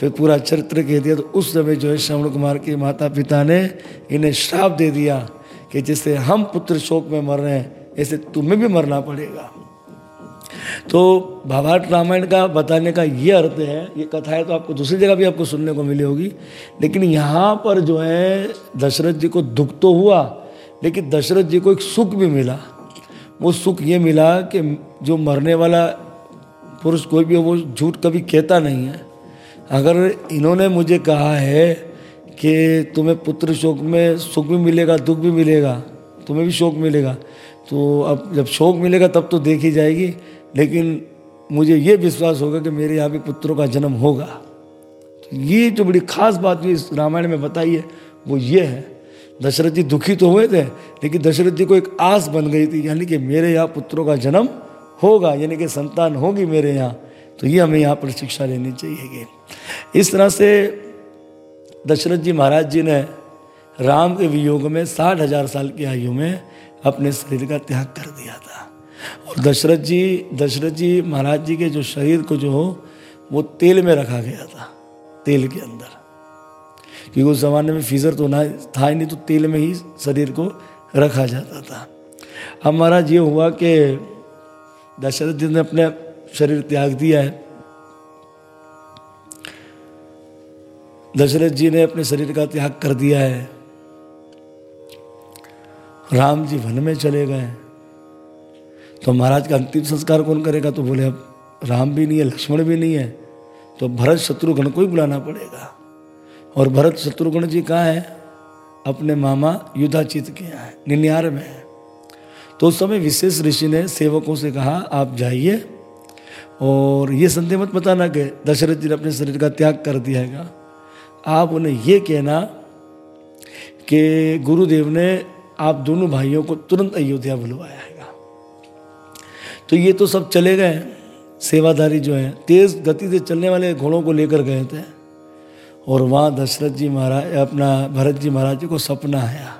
फिर पूरा चरित्र कह दिया तो उस समय जो है श्रवण कुमार के माता पिता ने इन्हें श्राप दे दिया कि जिससे हम पुत्र शोक में मर रहे हैं, ऐसे तुम्हें भी मरना पड़ेगा। तो भावार्थ रामायण का बताने का ये अर्थ है, ये कथा है तो आपको दूसरी जगह भी आपको सुनने को मिली होगी। लेकिन यहाँ पर जो है, दशरथ जी को दुख तो हुआ, लेकिन दशरथ जी को एक सुख भी मिला। वो सुख ये मिला कि जो मरने वाला पुरुष कोई भी हो, वो झूठ कभी कहता नहीं है। अगर इन्होंने मुझे कहा है कि तुम्हें पुत्र शोक में सुख भी मिलेगा, दुख भी मिलेगा, तुम्हें भी शोक मिलेगा तो अब जब शोक मिलेगा तब तो देखी जाएगी। लेकिन मुझे ये विश्वास होगा कि मेरे यहाँ भी पुत्रों का जन्म होगा। तो ये जो बड़ी खास बात हुई इस रामायण में बताई है, वो ये है। दशरथ जी दुखी तो हुए थे, लेकिन दशरथ जी को एक आस बन गई थी, यानी कि मेरे यहाँ पुत्रों का जन्म होगा, यानी कि संतान होगी मेरे यहाँ। तो ये हमें यहाँ पर शिक्षा लेनी चाहिए। इस तरह से दशरथ जी महाराज जी ने राम के वियोग में साठ हज़ार साल की आयु में अपने शरीर का त्याग कर दिया। और दशरथ जी दशरथ जी महाराज जी के जो शरीर को जो हो, वो तेल में रखा गया था, तेल के अंदर। क्योंकि उस जमाने में फीजर तो ना, था ही नहीं तो तेल में ही शरीर को रखा जाता था। अब महाराज, ये हुआ कि दशरथ जी ने अपने शरीर त्याग दिया है। दशरथ जी ने अपने शरीर का त्याग कर दिया है। राम जी वन में चले गए। तो महाराज का अंतिम संस्कार कौन करेगा? तो बोले, अब राम भी नहीं है, लक्ष्मण भी नहीं है तो भरत शत्रुघ्न को ही बुलाना पड़ेगा। और भरत शत्रुघ्न जी कहाँ है? अपने मामा युद्धाचित के यहाँ है, निन्यार में है। तो उस समय विशेष ऋषि ने सेवकों से कहा, आप जाइए और ये संदेह मत बताना कि दशरथ जी ने अपने शरीर का त्याग कर दिया है आप उन्हें ये कहना कि गुरुदेव ने आप दोनों भाइयों को तुरंत अयोध्या बुलवाया है। तो ये तो सब चले गए सेवाधारी जो है, तेज गति से चलने वाले घोड़ों को लेकर गए थे। और वहाँ दशरथ जी महाराज, अपना भरत जी महाराज जी को सपना आया।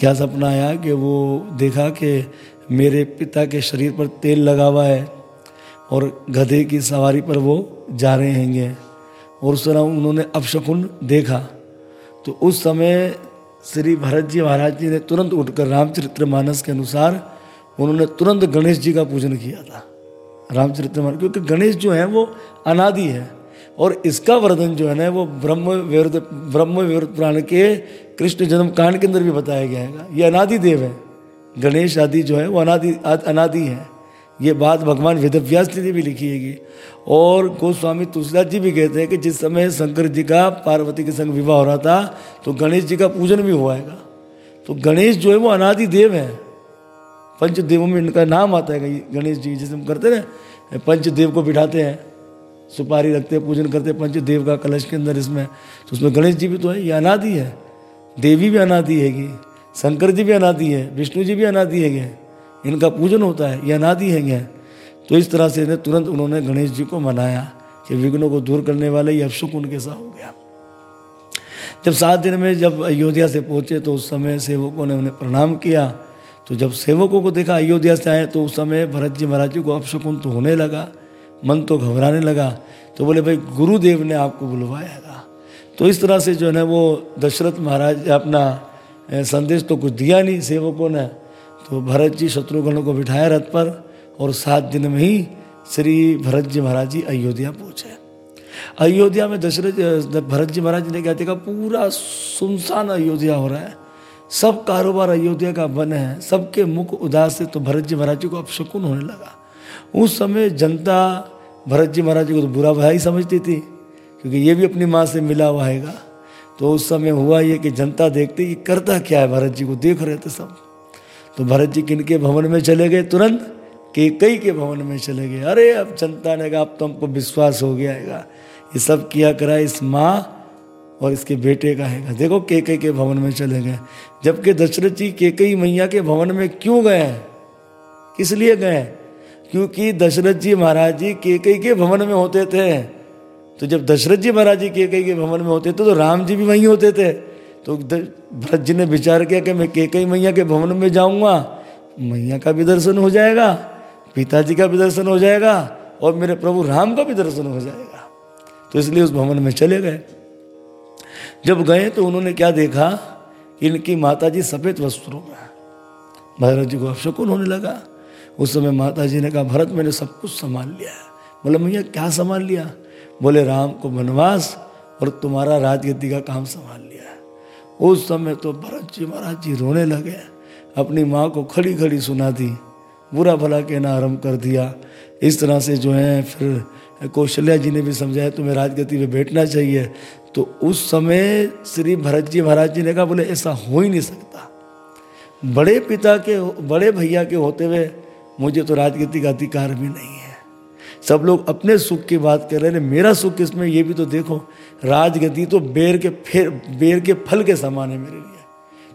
क्या सपना आया कि वो देखा कि मेरे पिता के शरीर पर तेल लगा हुआ है और गधे की सवारी पर वो जा रहे हैंगे। और उस तरह उन्होंने अपशकुन देखा। तो उस समय श्री भरत जी महाराज जी ने तुरंत उठकर रामचरित्र मानस के अनुसार उन्होंने तुरंत गणेश जी का पूजन किया था रामचरित्र मानस क्योंकि गणेश जो है वो अनादि है और इसका वर्णन जो है ना, वो ब्रह्म विवृत ब्रह्म विवृत पुराण के कृष्ण जन्म कांड के अंदर भी बताया गया है। ये अनादि देव है। गणेश आदि जो है वो अनादि अनादि है। ये बात भगवान वेदव्यास ने भी लिखी है और गोस्वामी तुलसीदास जी भी कहते हैं कि जिस समय शंकर जी का पार्वती के संग विवाह हो रहा था तो गणेश जी का पूजन भी हुआ है तो गणेश जो है वो अनादि देव है। पंचदेवों में इनका नाम आता है गणेश जी, जैसे हम करते ना, पंचदेव को बिठाते हैं, सुपारी रखते हैं, पूजन करते हैं, पंचदेव का कलश के अंदर इसमें तो उसमें गणेश जी भी तो है, ये अनादि है। देवी भी अनादि हैगी, शंकर जी भी अनादि है, विष्णु जी भी अनादि है इनका पूजन होता है, ये अनादि है। तो इस तरह से इन्हें तुरंत उन्होंने गणेश जी को मनाया कि विघ्नों को दूर करने वाले ये अभिषुक उनके साथ हो गया। जब सात दिन में जब अयोध्या से पहुँचे तो उस समय सेवकों ने उन्हें प्रणाम किया तो जब सेवकों को देखा, अयोध्या से आए तो उस समय भरत जी महाराज जी को अपशकुन तो होने लगा, मन तो घबराने लगा तो बोले, भाई, गुरुदेव ने आपको बुलवाया तो इस तरह से जो है वो दशरथ महाराज अपना संदेश तो कुछ दिया नहीं सेवकों ने। तो भरत जी शत्रुघ्न को बिठाया रथ पर और सात दिन में ही श्री भरत जी महाराज जी अयोध्या पहुँचे। अयोध्या में दशरथ भरत जी महाराज ने क्या देखा, पूरा सुनसान अयोध्या हो रहा है। सब कारोबार अयोध्या का बन है, सबके मुख उदास से तो भरत जी महाराज जी को अब शकुन होने लगा। उस समय जनता भरत जी महाराज जी को तो बुरा भाई समझती थी, क्योंकि ये भी अपनी माँ से मिला हुआ है तो उस समय हुआ ये कि जनता देखती कि करता क्या है भरत जी को देख रहे थे सब। तो भरत जी किनके भवन में चले गए? तुरंत के कई के भवन में चले गए। अरे, अब जनता ने कहा, अब तो हमको विश्वास हो गया है ये सब किया करा इस माँ और इसके बेटे का है। देखो केके के भवन में चले गए। जबकि दशरथ जी केकई मैया के भवन में क्यों गए? किस लिए गए? क्योंकि दशरथ जी महाराज जी केकई के भवन में होते थे। तो जब दशरथ जी महाराज जी केकई के भवन में होते थे तो राम जी भी वहीं होते थे। तो भरत जी ने विचार किया कि मैं केकई मैया के भवन में जाऊँगा। मैया का भी दर्शन हो जाएगा, पिताजी का भी दर्शन हो जाएगा, और मेरे प्रभु राम का भी दर्शन हो जाएगा। तो इसलिए उस भवन में चले गए। जब गए तो उन्होंने क्या देखा इनकी माता जी सफ़ेद वस्त्रों में भरत जी को अपशकुन होने लगा। उस समय माता जी ने कहा, भरत, मैंने सब कुछ संभाल लिया है। बोले, मैया, क्या संभाल लिया? बोले, राम को वनवास और तुम्हारा राजगति का काम संभाल लिया है। उस समय तो भरत जी महाराज जी रोने लगे। अपनी माँ को खड़ी खड़ी सुना दी। बुरा भला कहना आरंभ कर दिया। इस तरह से जो है, फिर कौशल्या जी ने भी समझाया, तुम्हें राजगति में बैठना चाहिए। तो उस समय श्री भरत जी महाराज जी ने कहा, बोले, ऐसा हो ही नहीं सकता। बड़े पिता के, बड़े भैया के होते हुए मुझे तो राजगति का अधिकार भी नहीं है। सब लोग अपने सुख की बात कर रहे हैं। मेरा सुख इसमें ये भी तो देखो राजगति तो बेर के फिर, बेर के फल के समान है मेरे लिए।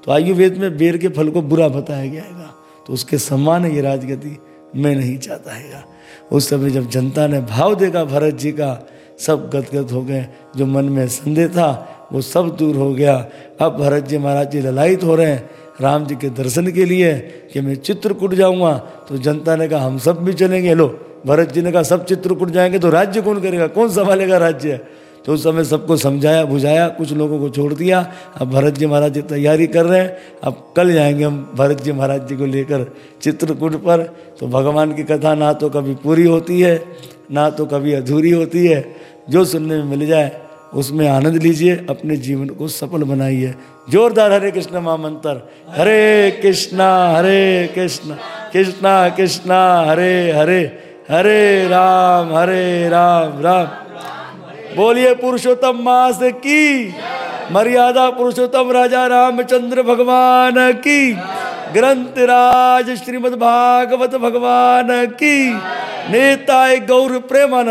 तो आयुर्वेद में बेर के फल को बुरा बताया गया है तो उसके समान है ये राजगति मैं नहीं चाहता है उस समय जब जनता ने भाव देखा, भरत जी का सब गदगद हो गए, जो मन में संदेह था, वो सब दूर हो गया। अब भरत जी महाराज जी ललायित हो रहे हैं, राम जी के दर्शन के लिए कि मैं चित्रकूट जाऊँगा। तो जनता ने कहा, हम सब भी चलेंगे। लो भरत जी ने कहा, सब चित्रकूट जाएँगे? तो राज्य कौन करेगा? कौन संभालेगा राज्य? तो उस समय सबको समझाया, बुझाया, कुछ लोगों को छोड़ दिया। अब भरत जी महाराज जी तैयारी कर रहे हैं। अब कल जाएँगे हम भरत जी महाराज जी को लेकर चित्रकूट पर। तो भगवान की कथा ना तो कभी पूरी होती है, ना तो कभी अधूरी होती है। जो सुनने में मिल जाए, उसमें आनंद लीजिए, अपने जीवन को सफल बनाइए। जोरदार हरे कृष्ण महामंत्र। हरे कृष्णा, हरे कृष्ण, कृष्णा कृष्णा, हरे हरे। हरे राम हरे राम राम। बोलिए पुरुषोत्तम मास की। मर्यादा पुरुषोत्तम राजा रामचंद्र भगवान की। ग्रंथ राज श्रीमद भागवत भगवान की। नेता गौर प्रेमानंद